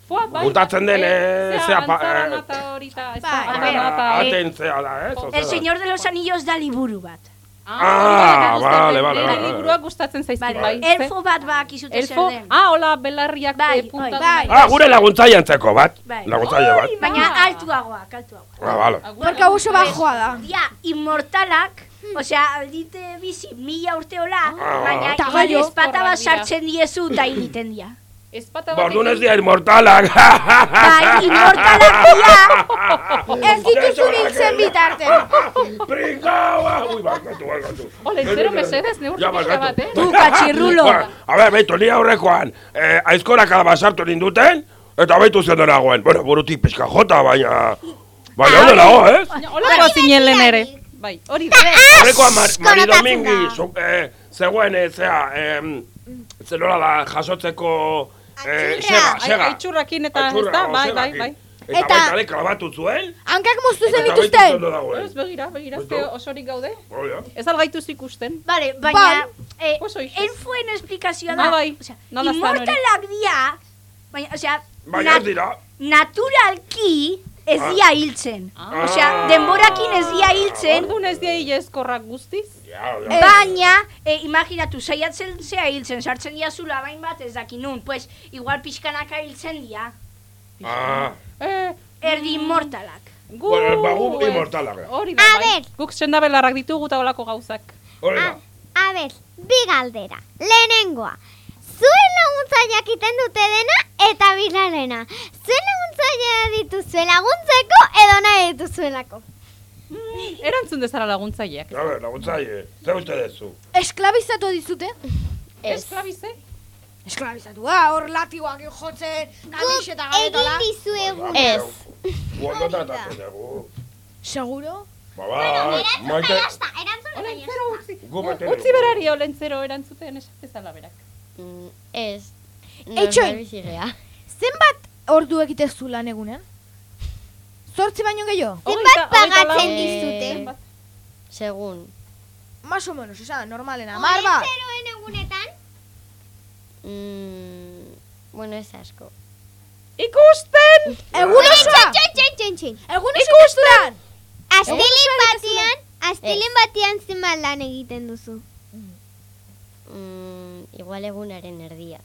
Fua, bai.
Untatzen den, eh,
zea,
zea, eh,
eta horita, ez
Bai.
da,
A
antzaran
ver,
eta-
eh,
Aten zea da, ez?
El señor de los anillos da liburu bat.
Ah,
da,
vale, vale, vale.
liburuak gustatzen zaizkit,
Vale,
bai.
elfo bat bakizute zer
Elfo,
den.
ah, hola, belarriak
Bai,
eh, punta
bai.
Ah, gure laguntzaile antzeko bat.
Bai.
Laguntzaile bat.
Baina
Ah.
altuagoak, altuagoak.
Ah, vale.
Porque abuso bajoa da.
Dia, inmortalak, osea, aldite bizi mila urteola,
Ah.
baina espata bat sartzen diezu eta hiliten dia.
Ezpata
Ba, orduan ez dira inmortalak.
Bai, inmortalak dira.
Ez dituzu biltzen bitarte.
Pringaua! Ui, barkatu, barkatu.
Olentzero, mesedez, neurtu pixka bat, eh?
Tu, katxirrulo.
A ber, behitu, ni aurrekoan, eh, aizkoraka basartu ninduten, eta behitu zen nagoen. Bueno, burutik pixka jota, baina... Baina ondo nago, ez?
Baina Holako zinen lehen ere. Bai, hori da.
Aurrekoan Mar Mari Domingi, eh, zegoen, eh, zea, em, zelola da jasotzeko... Eh, sega, sega.
Aitzurrakin eta ez da, bai, bai, bai.
Eta,
Eta-
baita klabatu zuen,
Hankak moztu zen dituzten.
dagoen.
Ez begira, begira, ze osorik gaude.
Oh, ja.
Ez algaituz ikusten.
Vale, baina... Eh. Enfoen esplikazioa
Ba,
da.
bai. Hori.
inmortalak dira, baina, osea,
Baina ez dira.
naturalki ez
Ah.
dira hiltzen.
Ah.
Osea, denborakin ez dira hiltzen,
Orduan ez dia hilezkorrak guztiz.
Ja, ja.
baina, eh, imaginatu, saiatzen zea hiltzen, sartzen dira zula bain bat ez dakin nun, pues, igual pixkanaka hiltzen dira.
Ah,
Eh,
Erdi inmortalak.
gu...
Bueno, ba, gu
ez.
inmortalak gara.
Hori da,
A
bai. Guk sendabelarrak ditugu eta olako gauzak.
hori
A,
da.
a ber, bi galdera. Lehenengoa. Zuen laguntzaileak iten dute dena eta bigarrena. Zuen laguntzailea dituzue laguntzeko edo nahi dituzuelako.
Erantzun dezara laguntzaileak.
A ber, laguntzaile, ze uste dezu?
Esklabizatu dizute?
Ez.
Esklabize?
Esklabizatu, ah, hor latigoak jotzen, kamiseta
Egin
garetola.
dizuegu.
Ez.
Gu ondo tratatzen dugu.
Seguro?
Ba, ba, maite,
Erantzun
Olentzero utzi.
maite
Utzi berari olentzero erantzuten esatezala berak.
Mm, Ez. Gea.
Zenbat ordu egitezu lan egunean? Zortzi baino gehiago?
Zenbat
hogeita
pagatzen dizute?
Segun.
Más o menos, esan, normalena. Mar bat.
Zeroen egunetan?
Mm, bueno, ez asko.
Ikusten!
Egun osoa!
Txin, txin, txin, txin.
Egun oso ikusten!
Astelin batian, astelin batian zenbat lan egiten duzu.
Mm, igual egunaren erdia.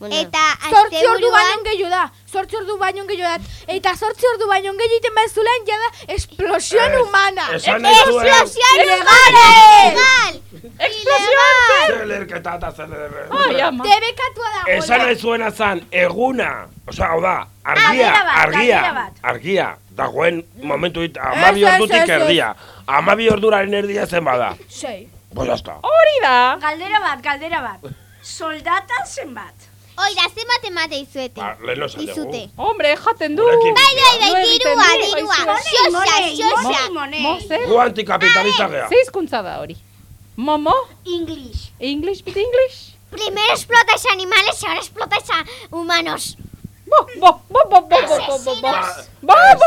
Bueno,
Eta
Zortzi ordu baino gehiago da. Zortzi ordu baino gehiago da. Eta zortzi ordu baino gehiago egiten bazulen jada explosión
Ez,
humana.
Esan nahi zuen,
Explosión
Ilegales!
ilegal.
Explosión!
zer lerketa eta zer lerketa.
Ai, ama.
Debekatua da.
Esan nahi zuena zan, eguna, osea, hau da, argia,
bat,
argia,
bat.
argia, dagoen momentu dit, amabi ordutik erdia, amabi orduraren erdia zen bada.
Sei.
Pues ya está.
Hori da!
Galdera bat, galdera bat. Soldata zenbat?
Oira, ze mate mate izuete.
Ba, lehen
Hombre, jaten du.
Bai, bai, bai, dirua, dirua. Xoxa, xoxa.
Mozer.
Gu antikapitalista gea.
Momo?
English.
English, bit English?
Primero explotas animales ahora explotas a humanos.
Bo, bo, bo, bo, bo, bo, bo, bo,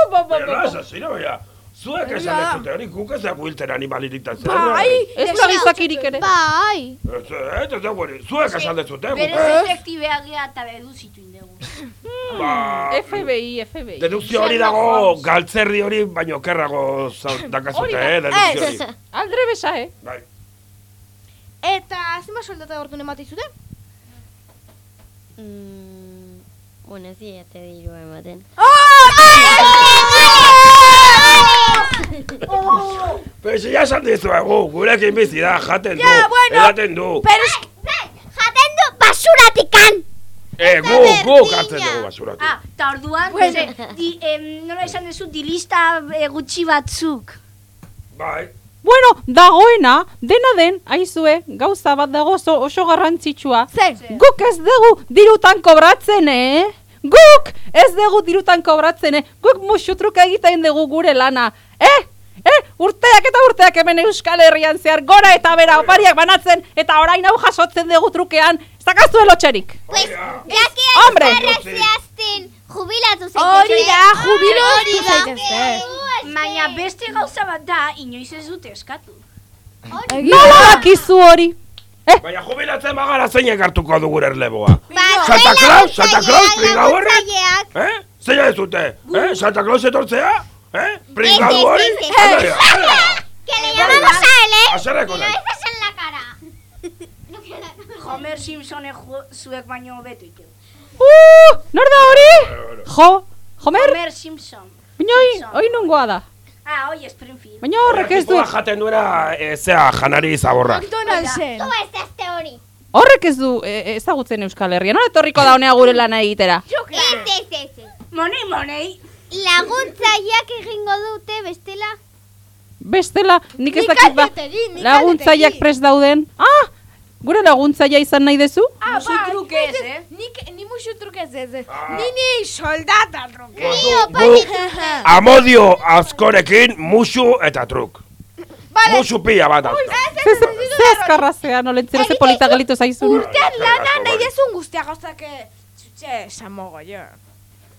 bo, bo,
Zuek esan
da.
ez dute hori, guk ez dugu hiltzen animalirik eta zer.
Bai!
Ez da gizakirik ere.
Bai!
Ez, ez, ez dugu hori. Zuek esan ez dute,
Bere
guk.
detektibea gea eta deduzitu indegu.
Ba,
FBI, FBI.
dedukzio hori dago, galtzerdi hori, baino kerrago dakazute,
da.
eh, dedukzio hori.
Aldre besa, eh?
Bai.
Eta zenbat soldata ordu emate izute?
mm, bueno, ez diete dirua ematen.
Pero si ya esan dizuegu, gurekin bizi da, jaten du,
Ja, bueno.
edaten du.
Pero es
Jaten du basuratikan.
Eh, gu, gu jartzen dugu basuratik.
Ah, eta orduan,
Bueno.
di, em, nola esan duzu, dilista eh, gutxi batzuk.
Bai.
Bueno, dagoena, dena den, aizue, gauza bat dago oso, oso garrantzitsua.
Zer?
Guk ez dugu dirutan kobratzen, eh? Guk ez dugu dirutan kobratzen, eh? Guk musutruka egiten dugu gure lana. Eh? Eh? Urteak eta urteak hemen Euskal Herrian zehar gora eta bera opariak banatzen eta orain hau jasotzen dugu trukean. Zakazu elotxerik.
Pues, que
Hombre.
zehazten jubilatu zaitezte.
Hori da,
da.
zaitezte.
Baina beste gauza bat da, inoiz ez dute eskatu.
Nola dakizu hori?
Baina jubilatzen bagara zeinek hartuko du gure erleboa.
Ba,
Santa Claus, Santa Claus, horrek?
laguntzaileak.
Eh? Zeina ez dute? Eh? Santa Claus etortzea? Eh? Pringadu
Ez, ez,
hori?
Que le llamamos a él, ¿eh? Y lo
nahi.
en la cara.
Homer Simpsonek jo, zuek baino beto ikeu.
Uh, nor da hori? Jo, Homer?
Homer Simpson.
Baina hoi, hoi nungoa da.
Ah, oi, Springfield.
Baina horrek ez du.
Jaten duena, eh, zea, janari zaborrak.
McDonaldsen.
Tú ez este hori.
Horrek ez du e, ezagutzen Euskal Herria. Nola etorriko da honea gure lana egitera?
Ez, ez, ez, ez.
Monei, monei.
Laguntzaileak egingo dute bestela.
Bestela, nik ez dakit ba, laguntzaileak
egin.
prest dauden. Ah, gure laguntzaia izan nahi dezu?
Ah,
Musu truke ez, eh?
Nik, ni musu truke ez ez. ez. Ni ni soldata truke.
Amodio askorekin musu eta truk.
Vale.
Musu pila bat azka.
Ez, ez, ez, ez,
Ze azkarrazea, nolentzero ze polita gelitu zaizun.
Urtean lana nahi dezun guztia gauzak txutxe samogo jo.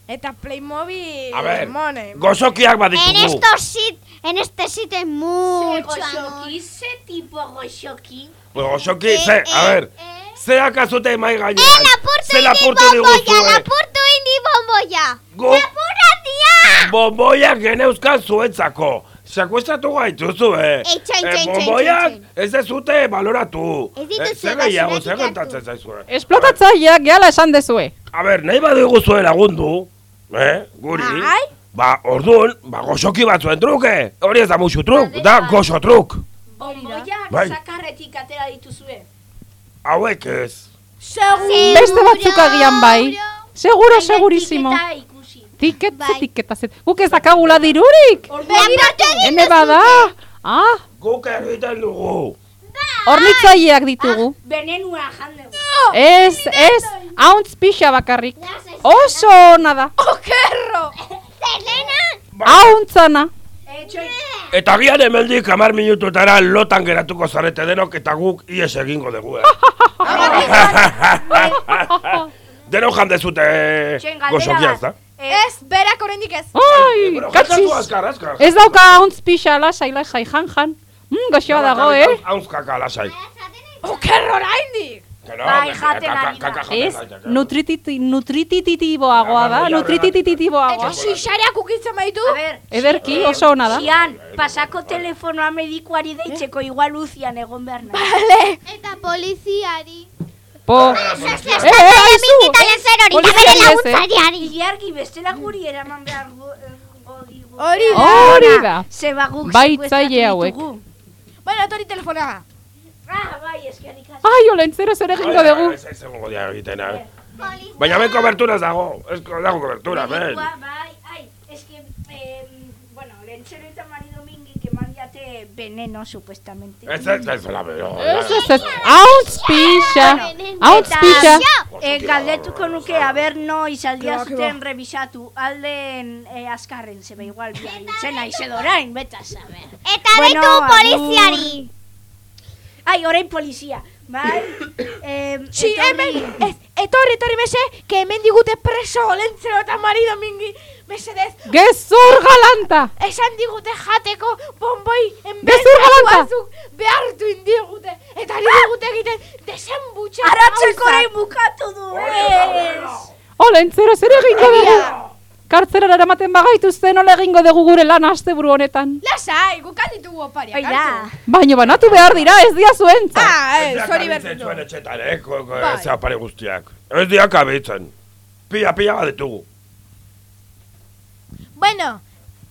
Eta Playmobil,
A ver,
mone.
gozokiak
En
baditugu.
estos sit, en este sitio hay mucho amor.
Goxoki, ze tipo goxoki?
Gozoki, ze, a ver, ze akazute mai
Eh,
gainean.
lapurtu indi
lapurtu
bomboya,
diguzue.
lapurtu indi bomboya.
Gu
Lapurratia!
bomboiak geneuzkan zuentzako. Sekuestratu gaituzu, eh?
Ei, txain,
Eh,
txain, txain,
bomboiak ez dezute baloratu.
Ez dituzue
Eh, Zer gehiago, zer
basuratik
gertatzen
hartu.
zaizue?
Esplotatzaileak gehala esan dezue.
A ber, nahi badiguzue lagundu, eh, guri.
Bai.
Ba, orduan, ba, gozoki batzuen truke. Hori ez da musu truk, da gozo truk.
Bomboiak
Bai.
sakarretik atera dituzue.
Hauek ez.
Segur.
Beste batzuk agian bai. Seguro, segurísimo. Tiket,
Bai.
tiketa zet. Guk ez dakagula dirurik. Hene bada. Ah,
Guk egiten dugu.
Hornitzaileak ditugu.
Benenua jandegu.
Ez, ez, hauntz pixa bakarrik. Oso ona da.
Okerro.
Selena!
Hauntzana.
Eh,
Eta gian hemendik hamar minututara lotan geratuko zarete denok eta guk ies egingo dugu, eh? denok jandezute
txoin galdera
gozokia, ez da?
Eh,
Ez, berak oraindik ez.
Ai, katxiz.
azkar.
Ez dauka hauntz pixa lasai, lasai, jan, jan. Mm, goxoa dago, eh?
Haunzkaka lasai.
Okerro oraindik.
Que no,
Bai, jaten
kaka-
ari da.
kaka
Ez,
da.
nutritititiboagoa da, nutritititiboagoa.
Eta xixareak ukitzen baitu.
Ederki,
eh,
oso ona da.
Xian, pasako telefonoa medikuari deitzeko igual Lucian egon behar nahi.
Vale.
Eta poliziari.
Po. Eh, eh, aizu!
Hori,
Poliziari ez, eh?
Ilargi bestela guri eraman behar eh,
Hori da.
Hori da.
Zeba guk
Baitzaile
sekuestratu
hauek.
Bueno, etorri telefonaga.
Ah, bai, eskerrik asko.
Ai, olentzero zer egingo dugu.
Ez ez egongo dia egiten, eh? Baina ben kobertura ez dago, ez dago kobertura, ben.
Bai, ai, eske, eh, bueno, lentzero eta marido veneno, supuestamente.
Ez ez ez la bero.
Ez, ez, ez. Hauntz pixa.
Eta-
pixa.
Galdetuko nuke, aber no izaldia
Claro
zuten revisatu alden eh, azkarren, zeba igual bia itzena izedo orain, beta saber.
Eta
Bueno,
deitu
agur.
poliziari.
Ai, orain polizia, bai? eh,
Txi, hemen, ez, etorri, etorri mese, que hemen digute preso olentzero eta marido mingi, mesedez,
Gezur galanta.
esan digute jateko bomboi
Gezur galanta.
batzuk behartu indigute, eta ari digute egiten desenbutxa.
Aratzeko orain bukatu du, ez!
Olentzero zer egingo dugu. Kartzerara eramaten bagaituzte nola egingo dugu gure lan asteburu honetan.
Lasai, gukan ditugu opariak. Hartu.
Baina banatu behar dira, ez dia zuentza.
Ah,
Ez
ez, hori
zuen etxetan, eh?
Bai.
Ez apare guztiak. Ez diak abitzen. Pila, pila bat ditugu.
Bueno,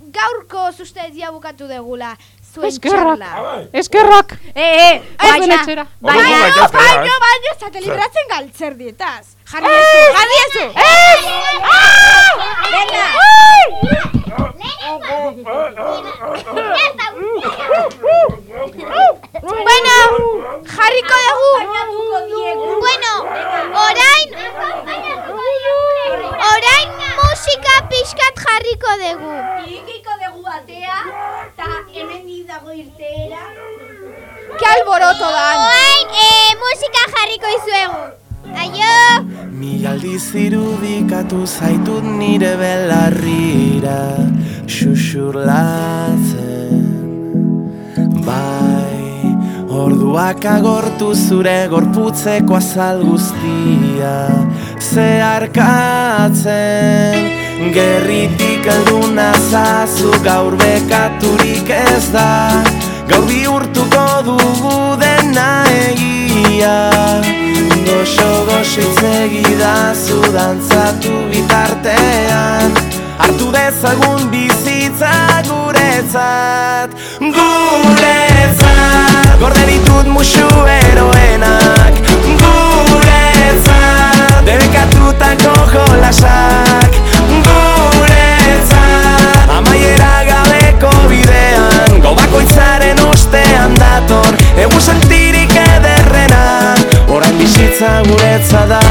gaurko zustez ja bukatu degula zuen
Eskerrak.
txarla.
Ah, bai.
Eskerrak.
eh, eh,
Ez duen
baina, baina,
eh?
baino, ez zate libratzen galtzer dietaz. Jarri ezu, jarri ezu.
venga,
Bueno, jarriko dugu.
Bueno, orain... Orain musika pixkat jarriko dugu.
Irikiko dugu atea, eta hemen dago irteera.
Ke alboroto dan.
Orain eh, musika jarriko izuegu. Aio!
Mil aldiz irudikatu zaitut nire belarrira Xuxurlatzen Bai, orduak agortu zure gorputzeko azal guztia. Zeharkatzen Gerritik elduna zazu gaur bekaturik ez da. Gaur bihurtuko dugu dena egia. Goxo goxitz egidazu dantzatu bitartean. Hartu dezagun bizitza guretzat Guretzat Gorde ditut musu eroenak. Guretzat Debekatutako jolasak Guretzat Amaiera gabeko bidean. Gau bakoitzaren ostean dator Egu sentirik ederrena. Orain bizitza guretza da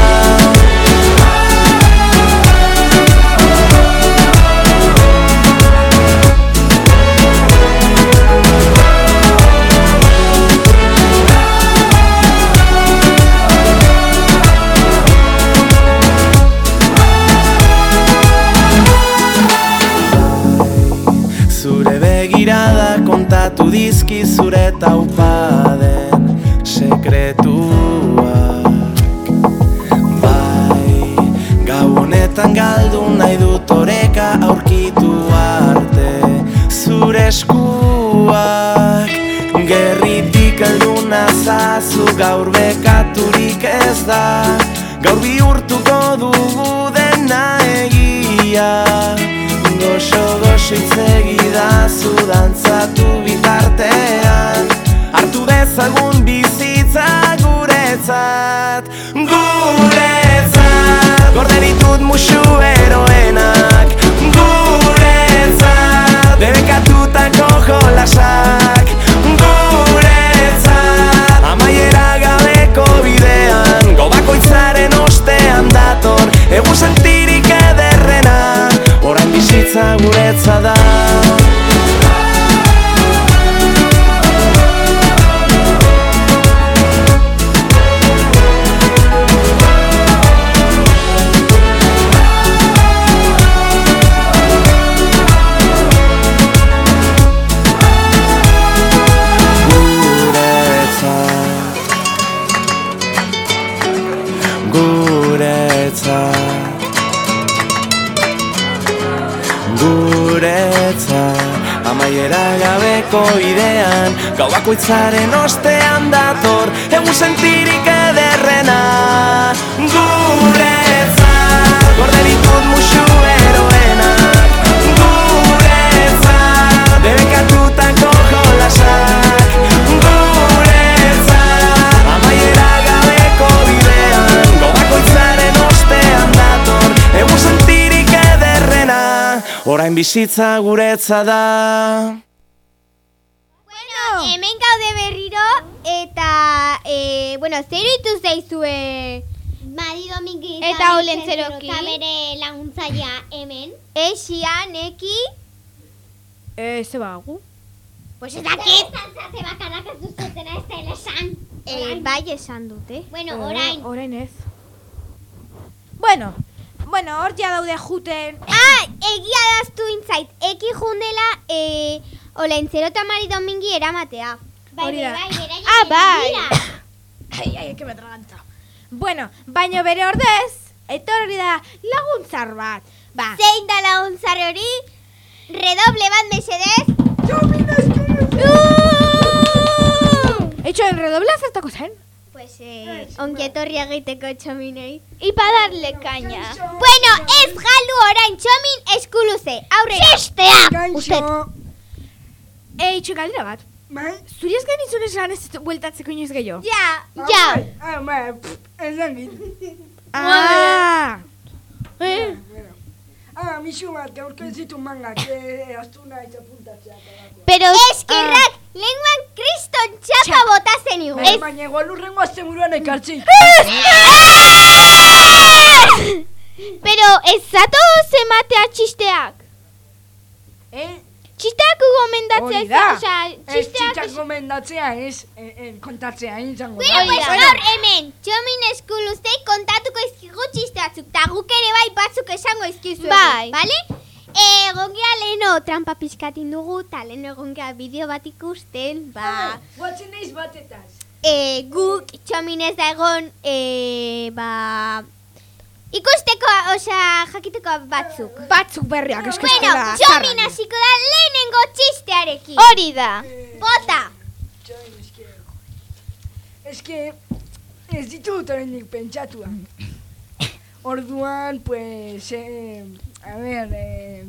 bizitza guretza da Gau bakoitzaren ostean dator Egu sentirik ederrena. Guretzat Gorde ditut musu eroenak Guretzat Debekatutako jolasak. Guretzat Amaiera gabeko bidean. Gau bakoitzaren ostean dator Egu sentirik ederrena. Orain bizitza guretza da
Bueno, hemen gaude berriro eta eh, bueno, zer itu zaizue Mari Domingi
Eta Olentzeroki.
Eta bere laguntzaia hemen.
Esia, neki,
Eh, ze bagu?
Pues ez dakit. Zantzate bakarrak ez duzutena ez da esan.
eh, bai esan dute.
Bueno, orain.
Orain ez. Bueno, bueno, hor ja daude juten.
Ah, egia daztu intzait. Eki jundela eh, Olentzero eta Mari Domingi eramatea. Bai,
da.
bai, bai,
Ah, bai.
Ai, ai, que me atraganta. Bueno, baino bere ordez, etorri da laguntzar bat. Ba,
Zein da laguntzar hori? Redoble bat mesedez.
Hecho en redobla zertako zen?
Pues, eh, ongi etorri egiteko txominei.
Y para darle caña.
Bueno, ez galdu orain txomin eskuluze. Aurrera. Txisteak! Usted.
Eh, itxo galdera bat.
Bai?
Zuri ez genizun esan ez bueltatzeko inoiz gehiago?
Ja.
Ja.
Ah, bai, pff, ez dakit.
Ah!
Eh? Ah, misu bat, gaurko ez ditu mangak, eh, astuna eta puntatzea.
Pero
Eskerrak, lenguan kriston txapa bota zen igu.
Ez, baina igual urrengo azte buruan ekartzen.
Pero ez zato zematea txisteak.
Eh?
Txisteak gomendatzea ez
da.
da,
Ez
txisteak...
txitxak gomendatzea, ez eh, eh, kontatzea, izango
Bueno,
Hori
pues
da.
gaur hemen, txomin eskuluzei kontatuko izkigu txisteatzuk, ta guk ere bai batzuk esango izkizu.
Bai.
Bale? Egon gea leheno trampa pixkatin dugu, eta leheno egon gea bideo bat ikusten, ba...
Guatzen naiz batetaz.
E, guk txomin ez da egon, e, ba... Ikusteko, osea, jakiteko batzuk.
Batzuk berriak
Bueno,
eskizkela.
txomin hasiko da lehenengo txistearekin.
Hori da.
Bota!
Txoin, eske... Eske, ez ditut oraindik pentsatua. Orduan, pues, eh, a ver, eh,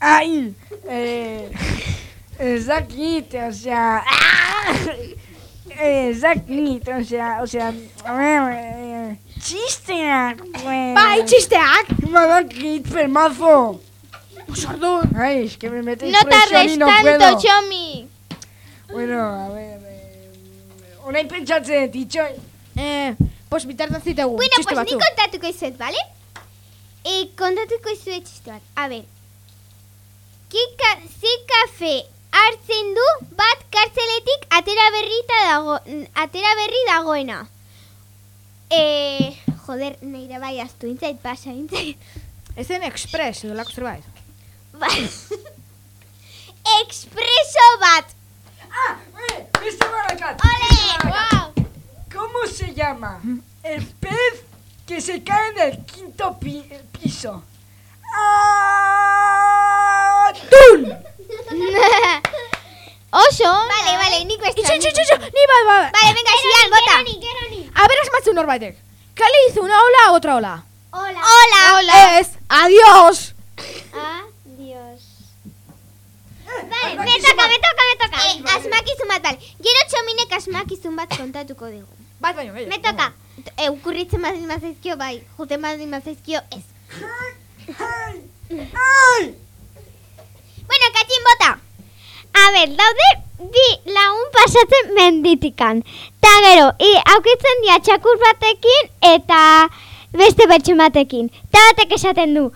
ai, eh, ez dakit, osea, ah, ez dakit, osea, osea, a ver, eh, txisteak, pues.
Bai, txisteak.
Badakit, permazo.
Sordun.
Ay, es que me metes
No tardes
presión y no
tanto,
puedo.
Chomi.
Bueno, a ver, eh, orain pentsatzen, itxoi.
Eh, pues bitartan zitegu,
Bueno,
txiste
pues ni
batzuk.
kontatuko izuet, bale? E, kontatuko izuet txiste bat. A ber, ki ka, ze kafe hartzen du bat kartzeletik atera berrita dago, atera berri dagoena. E, joder, neire bai astu intzait, pasa intzait.
Ez zen express, edo lako zerbait.
Ba- Expreso bat.
Ah, eh, beste barakat.
Ole! Wow!
¿Cómo se llama el pez que se cae del quinto pi- piso? ¡Atún!
Oso.
Vale, vale, nik beste.
Itxo, itxo, itxo, ni bai, bai.
Vale, venga, Xian, bota.
A ver, asmatzu norbaitek. ¿Qué le hizo una ola a otra ola?
Hola. Hola.
Hola.
Es, adiós.
Adiós. Vale, me toca, me toca, me toca. Eh, asmakizun bat, bale. Gero txominek asmakizun bat kontatuko dugu.
Bat baino, gehiago.
Me toca. E, ukurritzen badin mazaizkio, bai. Joten badin mazaizkio, ez.
¡Ay! ¡Ay!
Bueno, katxin bota. A ber, daude bi lagun pasatzen menditikan. Ta gero, i, aukitzen dia txakur batekin eta beste pertsun batekin. Ta batek esaten du,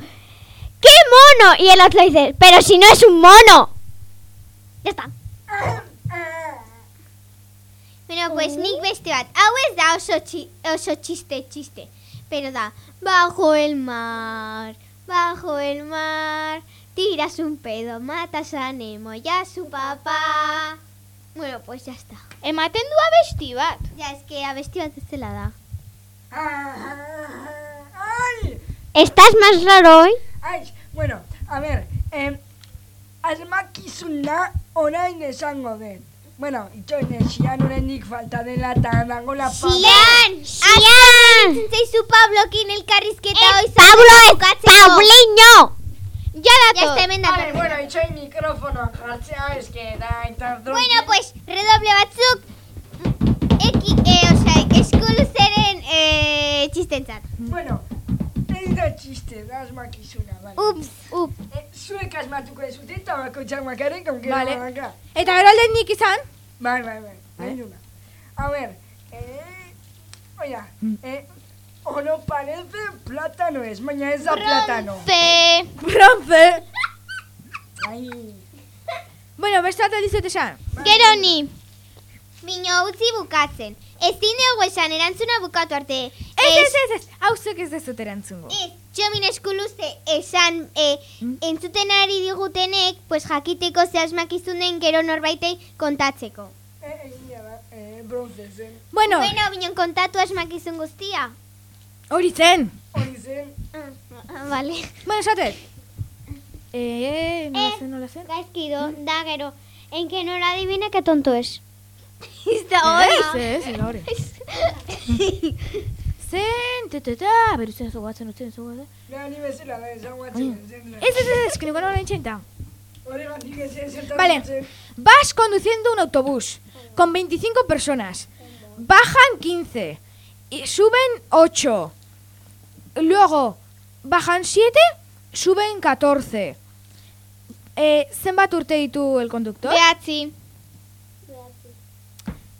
¡Qué mono! Y el otro dice, pero si no es un mono. Ya está. Bueno, pues nik beste bat. Hau ez da oso, txi, oso txiste, txiste. Pero da, bajo el mar, bajo el mar, tiras un pedo, matas a Nemo y a su papá. Bueno, pues ya está.
Ematen du abesti bat.
Ya, es que abesti bat ez dela da.
¡Ay!
¿Estás más raro hoy?
¡Ay! Bueno, a ver, eh, asmakizuna orain esango den. Bueno, itxoin, xian oraindik falta dela eta dago la papa.
Xian! Xian! Zaizu Pablokin elkarrizketa hoy Pablo es Pauliño!
Ya
Ya
dator.
está hemen
Vale,
dator.
bueno, itxoin mikrofonoa jartzea, eske da, eta.
Bueno, pues, redoble batzuk. Eki, eh, osea, eskuluzeren eh, txistentzat.
Bueno, ez da txiste, da asmakizuna, vale.
Ups, ups.
Eh, zuek asmatuko ez zute eta bakoitzak makarrik, aunque
Vale.
no baka.
Eta gero alden nik izan?
Bai, bai, bai, bai, una. A ver, eh, oia, eh, ono parece plátano es, baina ez da plátano.
Bronce.
Ai,
Bueno, beste bat dizut esan.
Gero ni.
Bino utzi bukatzen. Ezin dugu esan erantzuna bukatu arte.
Ez, ez, ez, ez. Hau zuek ez dezut erantzungo.
Ez, txomin eskuluze esan eh, entzuten ari digutenek, pues jakiteko ze asmakizunen gero norbaitei kontatzeko.
eh, da, eh, bronze zen,
Bueno,
Bueno, binon kontatu asmakizun guztia.
Hori zen.
hori zen,
Ah, vale.
Bueno, esatet. Eh, nola
Eh.
zen, nola zen?
Gaizkido, da gero, en que no la adivina que tonto es. Izta
Ez, ez, ez, hori. Zen, teteta, beru zen zogatzen, utzen zogatzen.
Nea ni bezala da, ezaguatzen zen.
Ez, ez, ez, que niko nola entxenta.
Horregatik ez zen zertan
Vale.
zen.
Vas conduciendo un autobús con 25 personas. Bajan 15. Y suben 8. Luego bajan 7, suben 14. Eh, zenbat urte ditu el conductor?
Behatzi.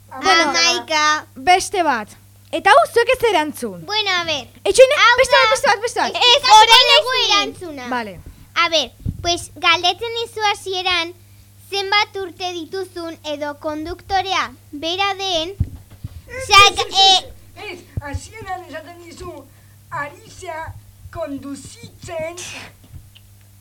Bueno.
Amaika.
Beste bat. Eta hau zuek ez erantzun.
Bueno, a ver.
Etxoine,
Hau
beste bat, beste bat, beste bat.
Ez, orain egu erantzuna.
Vale.
A ver, pues galdetzen dizu hasieran zenbat urte dituzun edo konduktorea bera den, Osea, eh,
Ez, hasieran esaten dizu, arizea konduzitzen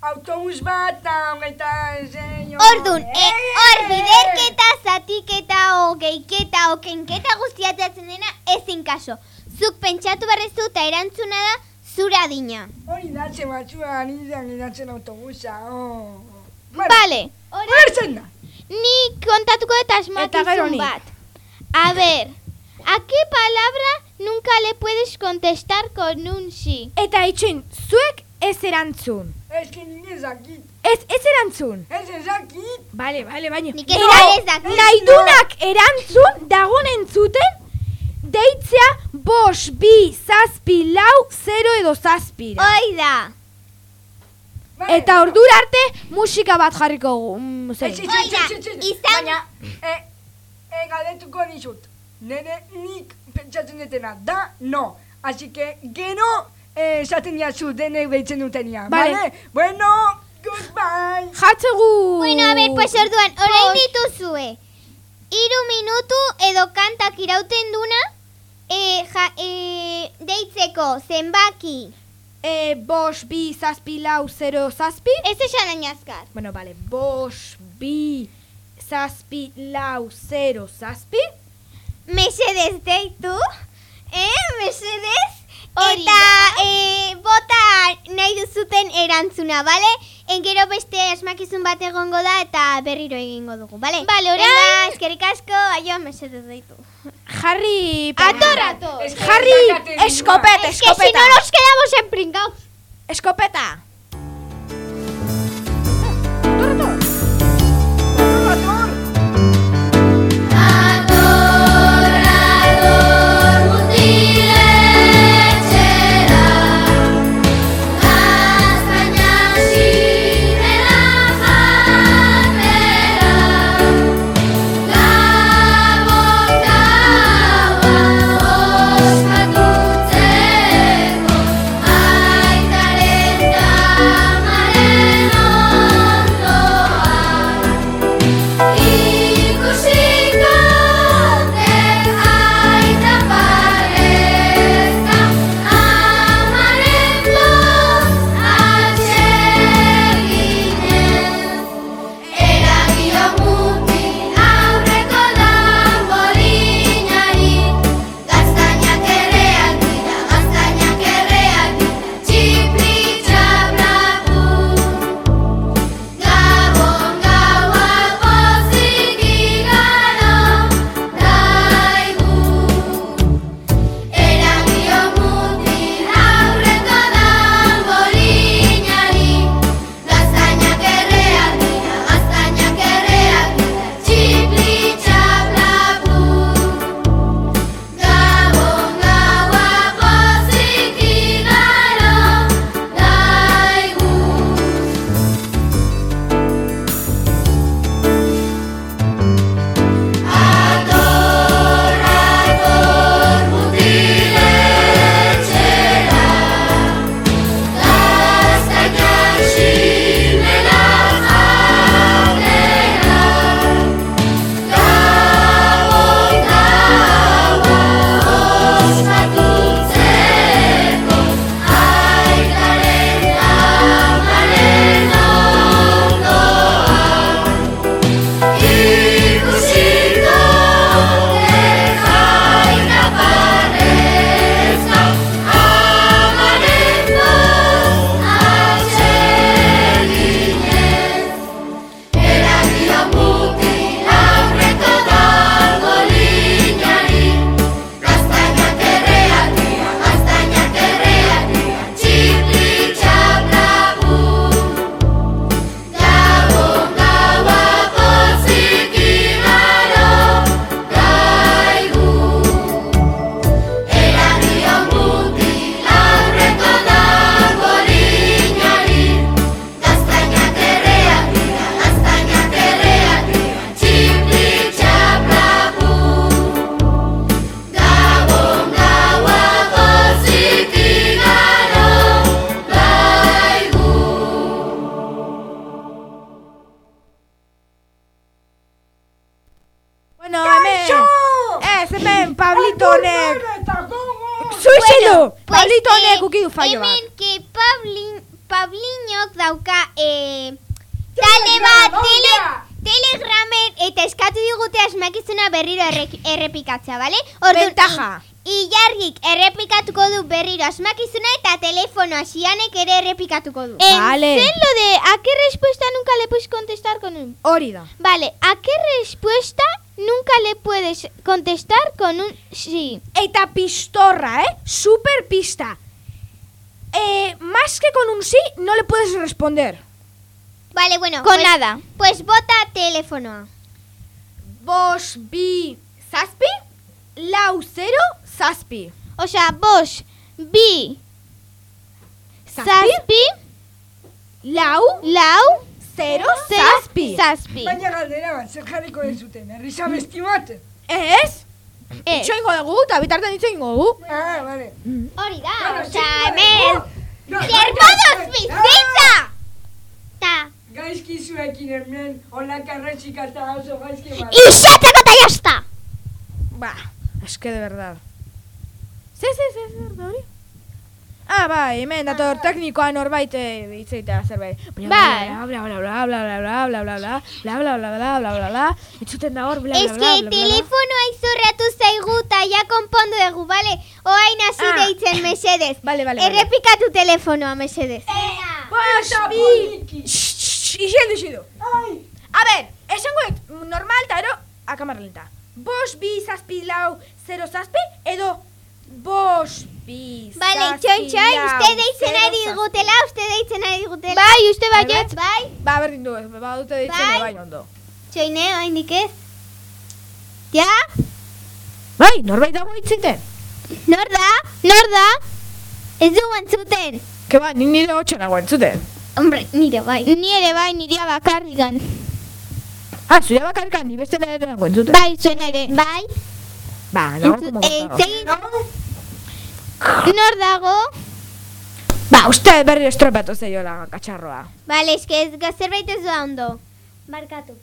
autobus bat eta hogeita zein...
Ordun, e, hor biderketa, zatiketa, hogeiketa, okenketa guztiatatzen dena ezin kaso. Zuk pentsatu barrezu eta erantzuna da zure adina.
Hori datze batzua anidean idatzen autobusa, oh.
Vale.
Bertzen da!
Ni kontatuko eta
ni.
bat. A ver, ¿a qué palabra nunca le puedes contestar con un sí?
Eta itxoin, zuek ez erantzun.
Ez que ni ezakit,
Ez, ez erantzun.
ez ezakit!
Bale, bale, baina.
Nik ere ez dakit.
Nahi dunak erantzun dagoen entzuten deitzea bos, bi, zazpi, lau, zero edo zazpira.
Hoi da.
Eta ordura arte musika bat jarriko gu. Mm,
etxe, etxe.
izan-
Baina, e, e, galetuko nizut. Nere nik pentsatzen dutena, da, no. Así que, gero, eh, esaten jazu denek behitzen dutenia.
Vale.
Vale? Bueno, goodbye.
Jartzegu...
Bueno, a ver, pues orduan, orain dituzue. Hiru minutu edo kantak irauten duna, e, ja, e, deitzeko zenbaki.
Eh, bos, bi, zazpi, lau, zero, zazpi.
Ez esan añazkar.
Bueno, vale. Bos, bi, zazpi, lau, zero, zazpi.
Mesedez deitu, eh, mesedez,
Hori
eta eh, bota nahi duzuten erantzuna, bale? Engero beste asmakizun bat egongo da eta berriro egingo dugu, bale?
Bale, orain-
Venga, eskerrik asko, aio, mesedez deitu.
Jarri...
Ator, ator.
Es que
Jarri,
sácate de
escopeta,
Es que si
escopeta.
no nos quedamos en pringaos.
Escopeta.
Errepikatuko du.
En
Vale.
lo de a qué respuesta nunca le puedes contestar con un...
Hori da.
Vale, ¿a qué respuesta nunca le puedes contestar con un sí?
Eta pistorra, ¿eh? Super pista. Eh, más que con un sí, no le puedes responder.
Vale, bueno.
Con
pues-
nada.
Pues bota telefonoa.
Bos, bi, zazpi, lau, zero, zazpi.
osea, bos, bi, zazpi,
Lau,
lau,
zero,
zero,
zazpi.
zazpi.
Baina galdera bat, zer jarriko ez zuten, herrisa besti bat?
Ez?
Ez.
Itxo ingo dugu, eta bitartan itxo ingo dugu.
Ah, vale.
Hori da,
sí,
hemen. Zerpados bizitza! Ta,
Gaizki zuekin hemen, hola karretxika eta oso gaizki bat.
izateko eta jazta!
Ba, eske de verdad. Ze, ze, ze, zer da hori? Ah, bai, hemen dator teknikoa norbait eh, hitzeita zerbait.
Bai.
Bla, bla, bla, bla, bla, bla, bla, bla, bla, bla, bla, bla, bla, bla, bla, bla, bla, Entzuten da hor, bla, bla, bla,
que
bla, bla, bla.
telefonoa izorratu zaigu eta ja konpondu dugu, bale? Oain hasi
Ah.
deitzen mesedez.
Bale, bale, bale.
Errepikatu telefonoa mesedez.
Bost, bi... Ixeldu, ixeldu. A ber, esango normal eta ero, a kamara lenta. Bos, bi, zazpi, lau, zero, zazpi, edo bos, bi,
Bale, txoin, txoin, uste deitzen ari digutela, uste deitzen ari digutela.
Bai, uste baiet.
Bai,
Ba, berdin du, ba, dute ditzen
Bai.
bai ondo.
txoine, oindik ez. Ja?
Bai, norbait dago itziten.
Nor da? Nor da? Ez dugu entzuten.
Ke ba, nik nire hotxe nago entzuten.
Hombre, nire bai.
Ni ere bai, nirea bakarrigan.
Ah, zure bakarrikan, ni beste nire nago entzuten.
Bai, zuen ere.
Bai?
Ba, nago
Entzu-
como
eh,
Nor dago?
Ba, uste berri estropeatu zeiola katxarroa.
Bale, eske ez zerbait ez doa ondo. Barkatu.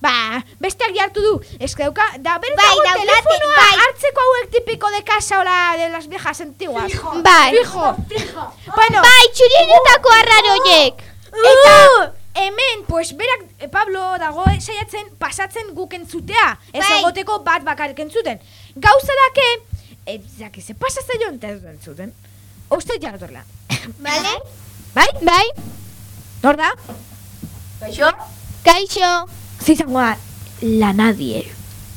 Ba, besteak jartu du. Ez que dauka, da bere
Bai,
dago telefonoa
bai.
hartzeko hauek tipiko de casa hola de las viejas antiguas.
Bai.
Fijo. Bueno,
Bai, txurienetako arraroiek.
eta hemen, pues, berak, eh, Pablo dago eh, saiatzen pasatzen guk entzutea. Ez
Bai.
egoteko bat bakarrik entzuten. Gauza dake, eh, zake, ze pasa zaio eta ez du entzuten. Uste jartorla.
Bale?
Bai?
Bai,
Nor da?
kaixo.
Zizango da, la nadie.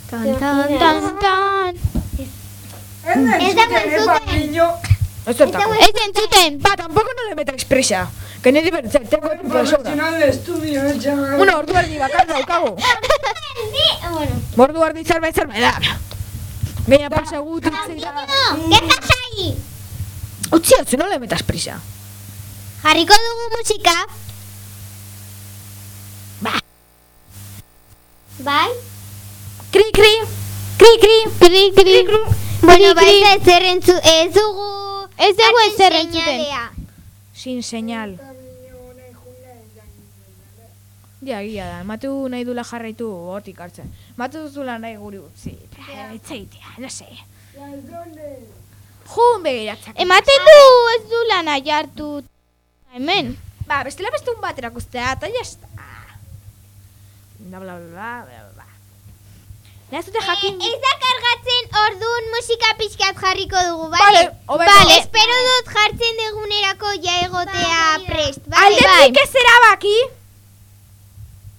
Tan, tan, tan, tan.
Ez
dago entzuten.
Ez.
Ez entzuten.
Ba, tampoco no le metáis prisa. Que ni dibe, te tengo un profesor. Un
final de estudio, eh, ya.
Una ordu erdi bakar daukago.
Bueno.
Ordu erdi zerbe zerbe da. Meia pasa gut utzi.
Ke pasa ahí?
Utzi, utzi, no le metas prisa.
Jarriko dugu musika.
Ba.
Bai?
Kri, kri. Kri, kri.
Kri, kri.
Bueno, bai, ez zerrentzu, ez dugu...
Ez dugu ez
zerrentzuten.
Sin señal. Ja, egia da, matu nahi dula jarraitu hortik hartzen. Matu duzula nahi guri utzi. Etzeitea, no se. Jun begiratzak.
Ematen du ez du lana jartu. Hemen.
Ba, bestela beste un bat erakustea, eta jazta. Bla, bla, bla, bla, bla, bla. Nahaz dute jakin...
Ez da kargatzen orduan musika pixkat jarriko dugu, bale?
Vale, hobeto.
Vale, espero dut jartzen degunerako ja egotea prest, bale?
Aldetik ez erabaki!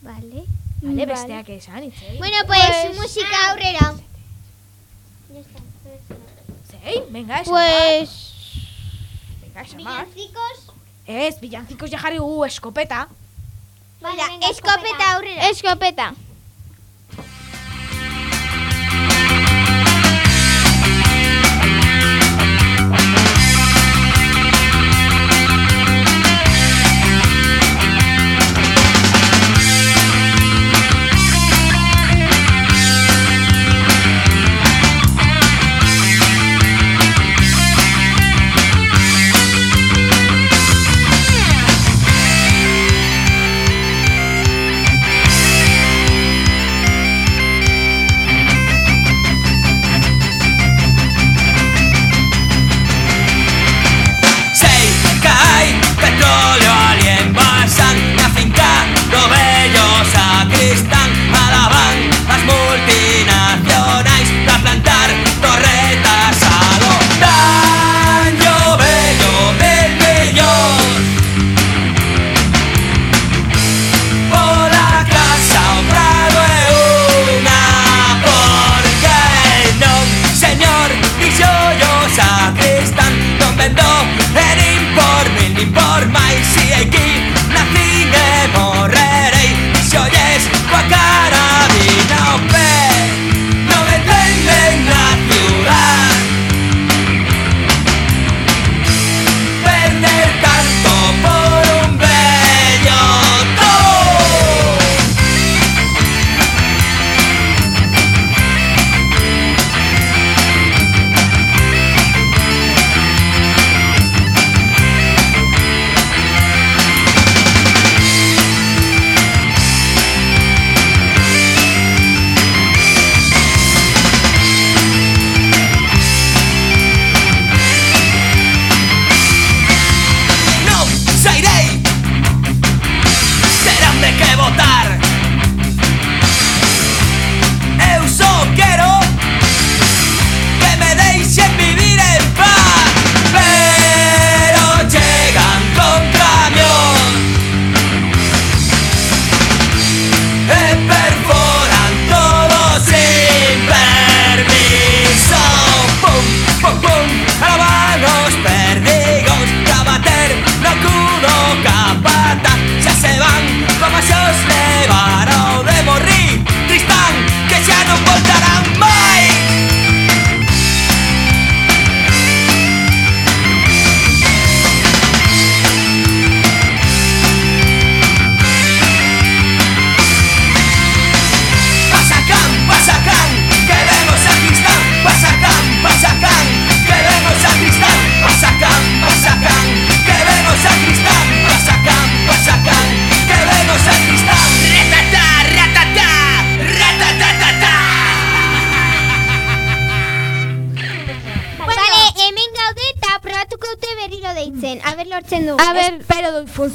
Vale.
Bale, besteak esan, itzei.
Bueno, pues, musika aurrera.
Zei, venga, esan
Pues...
Venga, esan.
Villancicos.
Ez, billancikos ja jarri gu eskopeta.
Mira, eskopeta aurrera.
Eskopeta.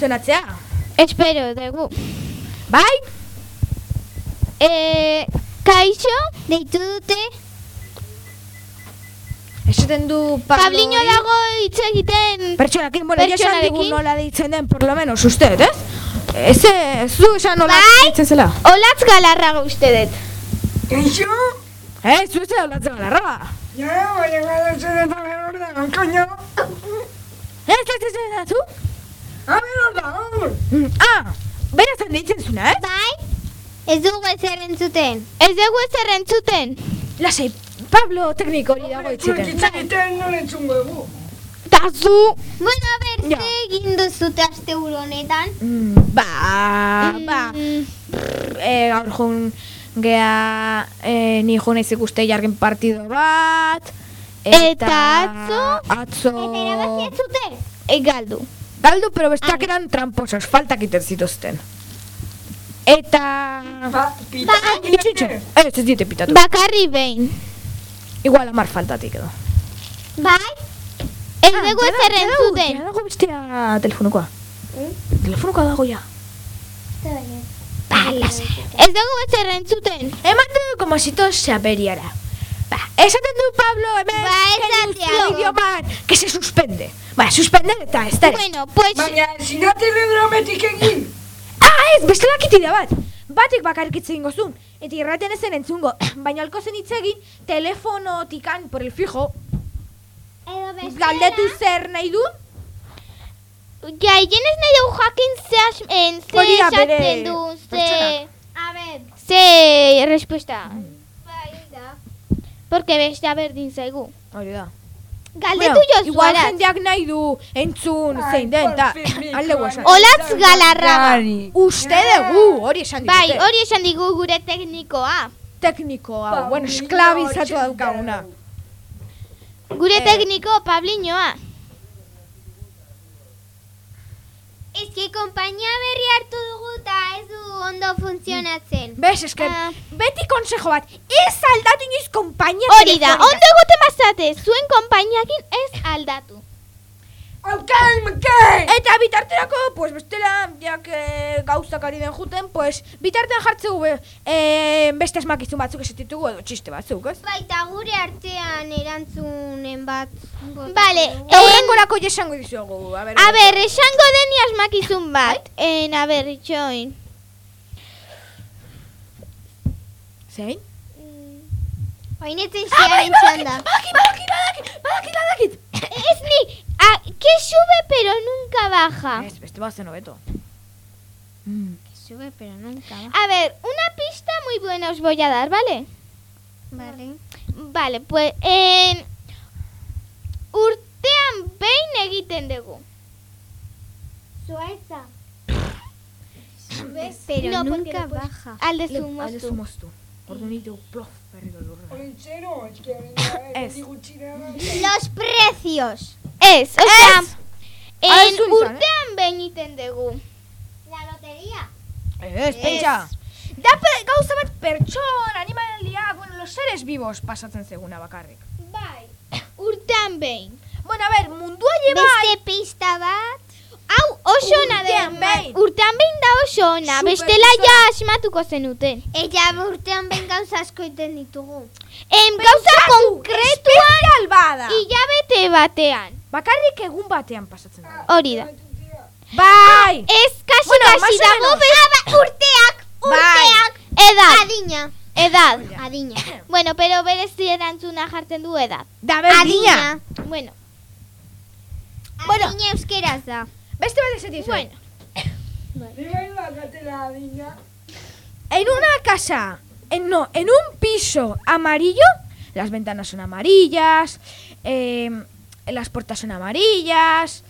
Funtzionatzea.
espero dugu.
Bai?
Eh, kaixo,
Deitu dute,
Esaten du Pablo...
Pabliño dago hitz egiten.
Pertsonakin, bueno, ya esan digu nola deitzen den, por lo menos, usted, ez? Eze, zu esan nola
Bai?
deitzen zela.
Olatz galarraga uste dut.
Keixo?
Eh, zu ez olatzen galarraga.
Ja, baina galatzen eta behar da, koño.
Ez, ez, ez, ez, zu? Ah, bera zen deitzen zuna, ez?
bai? Ez dugu ezer entzuten.
Ez dugu ezer entzuten.
Lasei, Pablo tekniko hori dago
Zuek
itziten.
hitz egiten nola entzungo egu.
Ta zu.
Bueno, a ber,
Ja.
egin duzute aste honetan?
Mm, ba, ba,
Mm,
eh, gaur jun gea eh, ni jo naiz ikuste jargen partido bat.
Eta atzo?
Atzo...
Eta erabaki ez zuten?
e, galdu.
Pero besteak eran tramposos, faltak iten zituzten. Eta...
Ba, pita.
Itxitxe, ez ez diete pitatu.
Bakarri behin.
Igual amar faltatik edo.
Bai?
Ez dugu ezer entzuten.
Ja dago bestea telefonokoa. Telefonokoa dago ja.
Ez dugu ezer entzuten.
Ematen du como si todo se averiara. Ba, esaten du Pablo, hemen,
Ba,
que
esatea.
idioman, que se suspende. Ba, suspender eta ez da.
Bueno, pues...
Baina, zinatele drometik egin.
Ah, ez, bestelak itira bat. Batik bakarrik hitz egingo zuen. Eta irraten ezen entzungo. Baina alko zen hitz egin, telefonotikan, por el fijo,
Edo bestela?
galdetu zer nahi du.
Ja, hien ez nahi dugu jakin ze, as, en, ze esaten du, ze...
A ber,
Ze respuesta.
da.
Porque bestea berdin zaigu.
Hori da.
Galdetu jo
igual
zuarat.
jendeak nahi du entzun
Ai,
zein den, eta alde
Miko,
guasan.
Olatz galarraga.
Uste dugu, hori esan ditute.
Bai, hori esan digu gure teknikoa.
tekniko hau,
Pablillo,
bueno, esklabizatu daukaguna.
Gure
Eh.
tekniko Pabliñoa.
Ez que kompainia berri hartu dugu eta ez du ondo funtzionatzen.
Bez, eske,
Ah.
beti konsejo bat, ez aldatu inoiz kompainia
Hori da, ondo egote mazate, zuen konpainiakin ez aldatu.
Aukai, makai!
Eta bitarterako, pues bestela, jak eh, gauzak ari den juten, pues bitartean jartzeu be, eh, beste esmakizun batzuk esatitugu edo txiste batzuk, ez?
Baita gure artean erantzunen bat.
Vale,
Eta horrengorako jesango dizugu, a ber.
A ber, esango deni asmakizun bat. En, a ber, itxoin.
Zein?
Oinetzen xearen txanda.
Badaki, badaki, badaki, badaki, badakit!
Es ni, a, que sube pero nunca baja.
Ez, beste bat zen hobeto.
Sube, pero nunca va.
A ver, una pista muy buena os voy a dar, ¿vale?
Vale.
Vale, pues en urtean behin egiten dugu.
Pero
No, porque
nunca
después-
baja.
Alde
Alde
zumoztu.
zumoztu. Ordu nitu plof, berriro lurra.
Ointzero, ez que
Ez.
Los precios.
Ez, o sea,
Ah,
en
izan,
urtean behin egiten dugu.
La lotería.
Ez, pentsa. Da pe, gauza bat pertson, animalia, bueno, los seres vivos pasatzen zeguna bakarrik.
Bai, urtean behin.
Bueno, a ver, mundua lleva...
Beste pista bat.
Hau, oso ona da.
Urtean behin.
Da oso ona. Bestela ja asmatuko zenuten.
Ella urtean behin gauza asko iten ditugu.
En gauza konkretuan
Especial bada.
hilabete batean.
Bakarrik egun batean pasatzen da.
Hori da.
Bai!
Ez kasi
Bueno,
kasi dago
menos.
best...
Urteak, urteak.
Edad,
Adina.
edad.
Adina.
Bueno, pero berezi erantzuna jartzen du edad.
Da berdina.
Adina.
Bueno,
Adina euskeraz da.
Beste bat esatik
bueno.
Adina.
En una casa, en, no, en un piso amarillo, las ventanas son amarillas, eh, las puertas son amarillas.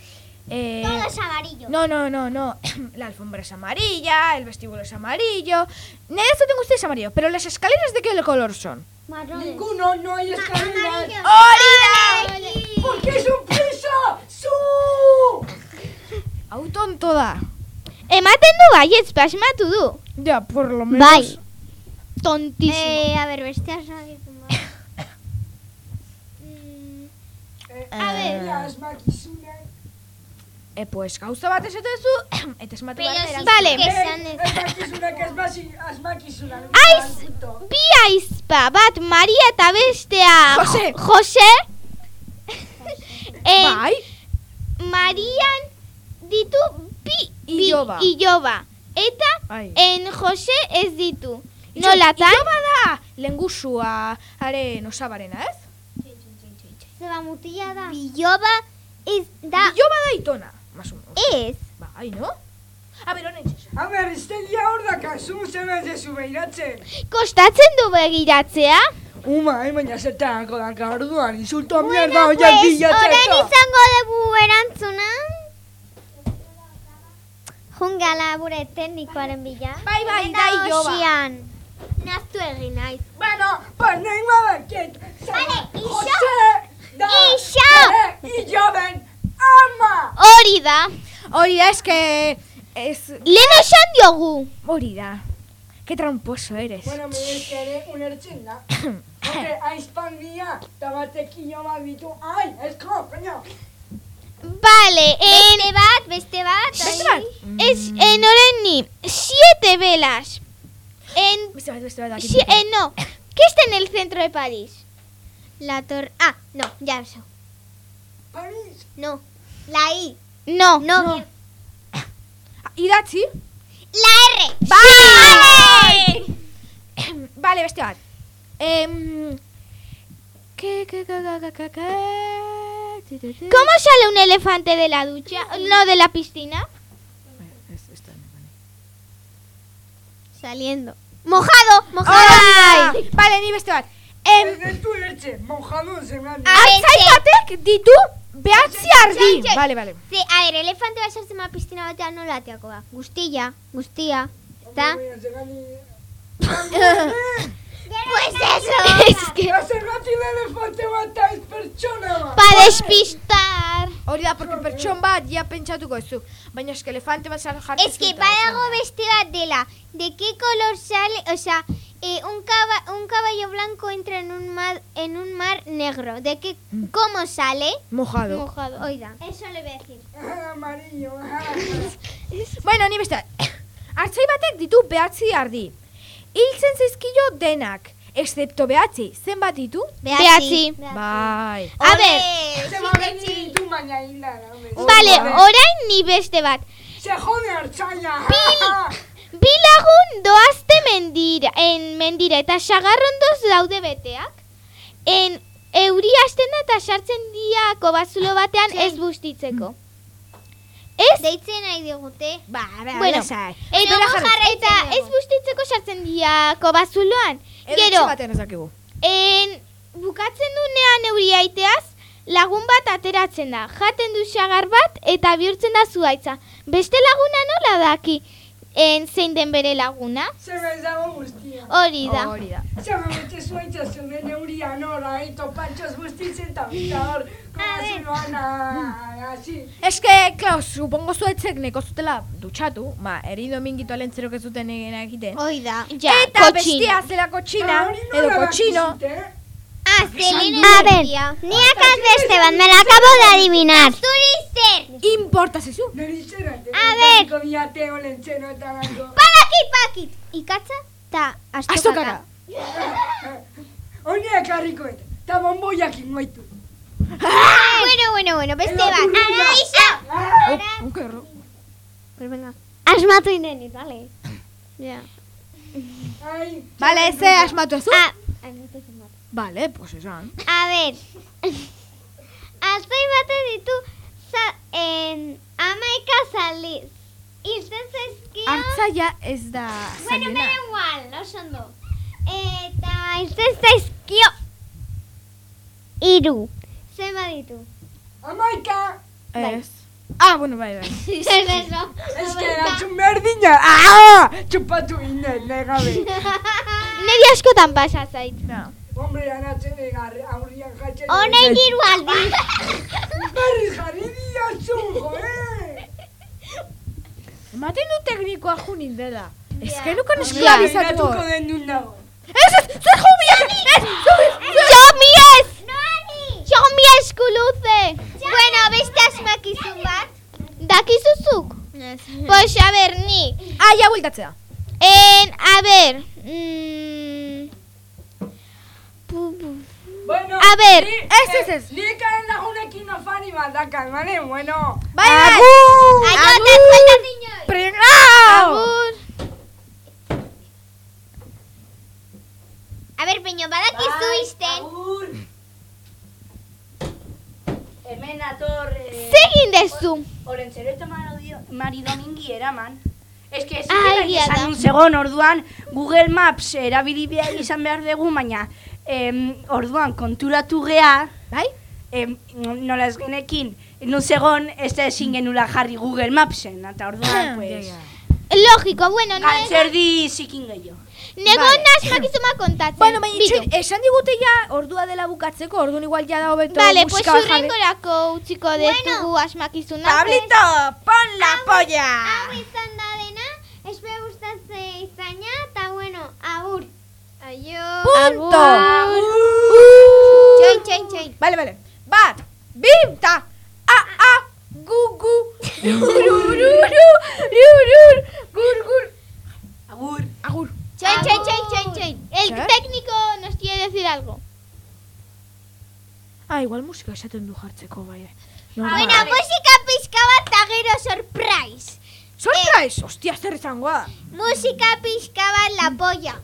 eh,
Todo es amarillo.
no, no, no, no. La alfombra es amarilla, el vestíbulo es amarillo. Nada, esto tengo ustedes amarillo. Pero las escaleras de qué color son?
Marrones.
Ninguno, no hay escaleras.
Amarillo.
Porque es un piso. ¡Su!
Auton toda.
Ematen du baietz, basmatu du.
Ya, por lo menos.
Bai. Tontísimo.
Eh, a ver, beste
A ver. Las maquizunas.
E, pues, gauza bat esatezu, eta esmatu
esan ez.
Asmakizunak asmaki, asmakizunak.
Aiz, bi aizpa, bat Maria eta bestea
Jose.
Jose. en,
Bai,
Marian ditu bi, bi
Iloba.
iloba. Eta
Ai.
en Jose ez ditu. Nolatan?
Iloba da, lengusua, are, nosabarena, ez?
Zeba mutila da. Biloba ez da.
Iloba da itona, más o menos.
Ez.
Bai, no? A ber, honen txesu.
A ber, estegia hor da kasu, zen ez dezu behiratzen.
Kostatzen du begiratzea?
Uma, eh, baina zertarako da, orduan, insulto
Bueno,
mierda
pues,
oiak bilatzeko.
orain izango dugu erantzuna. Jungala gure teknikoaren bila.
Bai, bai, da iloba.
Oxian. Naztu egin naiz.
Bueno, pues nahi badaket.
Vale, iso.
Jose bere Iloben ama.
Hori da.
Hori da, eske... Ez...
Lehen esan diogu.
Hori da. Ke tramposo eres.
Bueno, mi ere unertzen da. Porque aizpandia, eta batek iloba ditu. Ai, esko, peño.
Vale, en,
Beste bat, beste bat.
Beste bat?
es, en Oreni, siete velas. En,
Beste bat, beste bat. aquí
si- eh, no, ¿qué está en el centro de París?
La torre. Ah, no, ya eso.
París.
No. La I.
No.
No.
Idatzi?
La R.
Bai! Vale, beste bat. Em... Que, que, que, que, que, que, que... ti, ti, ti.
¿Cómo sale un elefante de la ducha? No, de la piscina.
Es- esto no vale.
Saliendo. Mojado, mojado.
Ai! Vale, ni beste bat. Em,
Ez detu ertzen, mojado zeman.
Artzai batek ditu behatzi ardi. Vale, vale.
Ze, a ver, elefante bat sartzen ma piztina batean nola ateako da. Guztia, guztia. Eta? Pues eso.
Es que...
Ez.
Para despistar.
Hori da, porque pertson bat ja pentsatuko ez du. Baina eske elefante bat sal jartzen
Es que badago beste bat dela. ¿De qué color sale? O sea, eh, un, caba- un caballo blanco entra en un mar en un mar negro. ¿De qué? ¿Cómo sale?
Mojado.
Mojado.
Oiga. Eso le voy a decir.
Amarillo.
Bueno, ni beste. Artzai batek ditu behatzi ardi. Hiltzen zaizkio denak. Excepto behatzi. Zenbat ditu?
Behatzi.
Bai.
A
baina indara.
vale, orain ni beste bat.
Se jode hartzaia.
Bi lagun doazte mendira, en mendira eta sagarrondoz daude beteak. En euri hasten da eta sartzen dia kobazulo batean ez bustitzeko. Ez?
Deitzen nahi digute.
Ba, ba,
Bueno,
lasai.
Eta, eta ez bustitzeko sartzen dia kobazuloan.
Edo
Gero,
etxe batean ez dakigu.
en, bukatzen dunean euri aiteaz, lagun bat ateratzen da. Jaten du sagar bat eta bihurtzen da zuaitza. Beste laguna nola daki? En, zein den bere laguna?
Zeba ez dago guztia.
Hori da.
Hori da.
Zeba bete zuaitza zeuden eurian ora, eto pantxoz guztitzen eta bita hor. Kobazuloan, ah, así.
Es que, claro, supongo zuetzek neko zutela dutxatu, ba, erido mingito alentzerok ez zuten egiten.
Hoi da.
Ja,
Eta
kotxina.
bestia zela kotxina,
Hori
edo kotxino.
Ah, Selena A ver, ni acá beste bat, me la acabo de adivinar. Turister.
Importa zezu.
Zera,
A ver.
Olentzero eta bango.
Pakit, pakit. Ikatza ta
Aztokara.
astokaka.
Honi ekarriko eta. Ta bomboiak ingoitu.
Ah, bueno, bueno, bueno, beste
Edo
bat.
turruna.
Araisa.
Ah,
Un kerro.
Pues venga. Asmatu inenit, vale.
Ja.
ai,
Vale, ze asmatu ez du?
Ah,
Vale, pues esan.
a ver. Aztoi bate ditu za, en, amaika zaliz. Hiltzen zaizkio...
Artzaia ez da
Bueno,
zailena.
bere igual, oso ondo. Eta hiltzen zaizkio... Iru. Zema ditu.
amaika.
Ez. Ah, bueno, bai, bai.
Zer eso?
Ez que erantzun berdina. Ah, txupatu inen, negabe.
Neri askotan pasa zait.
Ja.
Hombre, anatzen egarri, aurrian jatzen.
Honein diru aldi.
Berriz jarri diazu, joe.
Ematen du teknikoa junin dela. Ez que nukan
Ja,
esklabizatu.
Den dut nago.
Ez, ez, zer jo biak! Ez, zu,
Jo mies!
Noani!
Jo mies kuluze!
Bueno, beste asmakizun bat.
Da Pues, a ber, ni.
Ah, ja bueltatzea.
En, a ber. Mm, pu, pu.
Bueno,
A
ni-
ez, ez, ez.
eh, Nik haren lagunekin afani baldakan, bale? Bueno.
Bai, bai.
Aiota, zueltat inoiz.
Pringao!
agur.
A ber, peño, badakizu izten.
Agur. Hemen ator... Eh,
Zegin dezu.
Olentzero eta Marido- Mari Domingi eraman. Ez que ez
Ah,
ah,
egia da.
esan un segon orduan Google Maps erabili behar izan behar dugu, baina em, orduan konturatu gea,
Bai?
em, nola ez genekin, nun segon ez da ezin genula jarri Google Mapsen, eta orduan, pues,
Logiko, bueno, no
galtzerdi zikin gehiago.
Nego
Vale.
nasmakizuma kontatzen.
Bueno, baina
Bitu.
itxoin, esan digute ja ordua dela bukatzeko, orduan igual ja da hobeto
Vale, pues
musika bat jarri.
urrengorako utziko detugu asmakizuna.
Pablito, pon la polla!
Hau izan da dena, espero gustatze izaina, eta bueno, agur.
Punto!
Txoin, txoin, txoin.
Vale, vale. Bat, bim, ta, a, a, gu, gu, gur, gur.
Agur.
Agur.
Chain, chain, chain, chain, chain. El
¿Qué?
técnico nos quiere decir algo.
Ah, igual musika esaten du jartzeko, bai. No,
Bueno, musika pixka bat eta gero surprise.
Surprise! Ostia, zer izango da.
Musika pixka bat la polla.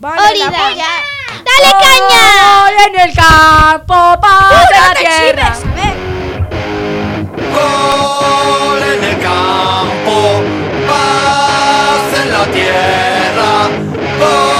Vale,
Hori
la polla.
¡Dale caña!
Gol en el campo, paz en la tierra.
Gol en el campo, paz en la tierra. Gol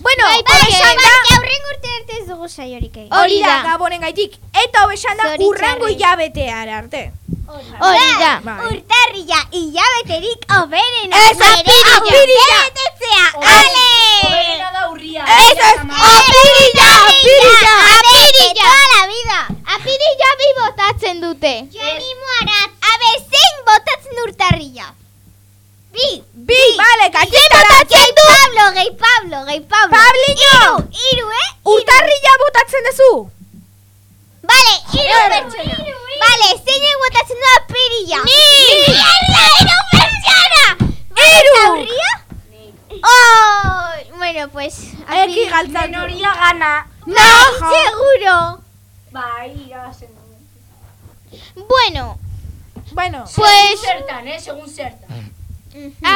bueno, Bai, bai,
esan da,
Baina aurren urte arte ez dugu saiorik egin.
hori da, gabonen gaitik. Eta hobe esan da, urrengo hilabeteara arte.
Hori da.
Bai.
Urtarrila hilabeterik oberena.
Ez, apirila.
Betetzea. Ale!
Oberena da urria.
Ez, ez, apirila, apirila.
Apirila. Toda la vida.
Apirila bi botatzen dute.
Jo animo arat. Abe, zein botatzen urtarrila? Vi,
vi, vale, kakitara
du! Pablo, gehi Pablo, gehi Pablo.
Pablito!
Iru, iru, eh?
Urtarrila botatzen duzu?
Bale, iru pertsona. Bale, zeinek botatzen du apirila. Ni! Mierda,
iru pertsona! Iru! Aurria? Oh, bueno, pues... Eki galtzatu. Menoria gana.
No,
seguro.
Bai, irabazen
Bueno.
Bueno.
Pues...
Según zertan, eh, según zertan.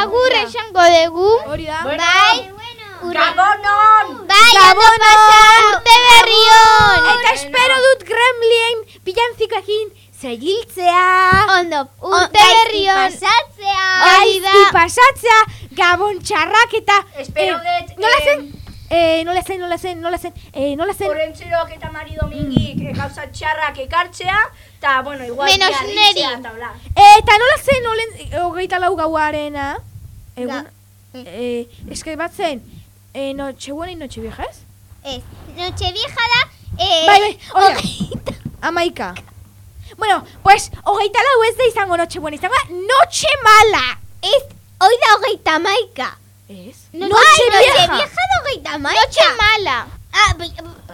Agur esango dugu.
hori da.
Bai, bueno.
Gabonon!
Bai, ondo pasa, urte berri on!
Eta espero dut gremlien bilantzikoekin segiltzea.
Ondo,
Urte berri on.
pasatzea.
Hori da.
Gaizki pasatzea, gabon txarrak eta...
Espero
eh,
dut,
Nola
em,
zen? Eh, nola zen, nola zen, nola zen, eh, nola zen?
Orentzerok eta Mari Domingik eh, gauza txarrak ekartzea, eta, bueno, igual...
Menos neri.
eta bla.
Eta nola zen, olen, hogeita lau gauarena? Egun, eh, eske bat zen, eh, noche buena y noche vieja, ez?
Ez, noche vieja da... Eh,
Bai, bai. Amaika. Bueno, pues, hogeita lau ez da izango noche buena, izango noche mala.
Ez, hoi da hogeita maika. No,
Noche
bai,
vieja.
Noche vieja da hogeita maika.
Noche mala.
Ah,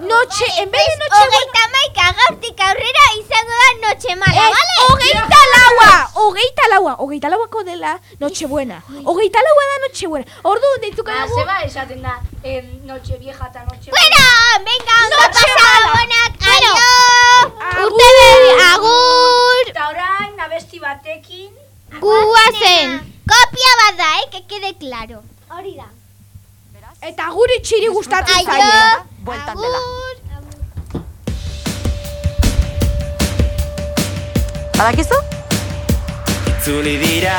Noche, en vez de noche buena...
hogeita maika gaurtik aurrera izango da noche mala,
Ez,
bale?
hogeita laua, hogeita laua, hogeita lauako dela noche buena. Hogeita laua da noche buena. Ordu, deituko dugu...
zeba esaten da, em, noche vieja eta noche...
Bueno, venga,
Noche
pasa
mala.
gabonak,
Bueno.
aio!
Urte berri, agur!
Eta orain, abesti batekin...
Guazen!
Kopia bat da, eh, que quede claro. Hori da.
Eta guri txiri gustatzen
Aio!
zaio.
Bueltan dela. Badakizu?
Itzuli dira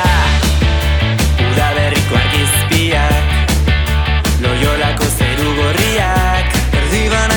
Udaberriko argizpiak Loiolako zeru gorriak Erdiban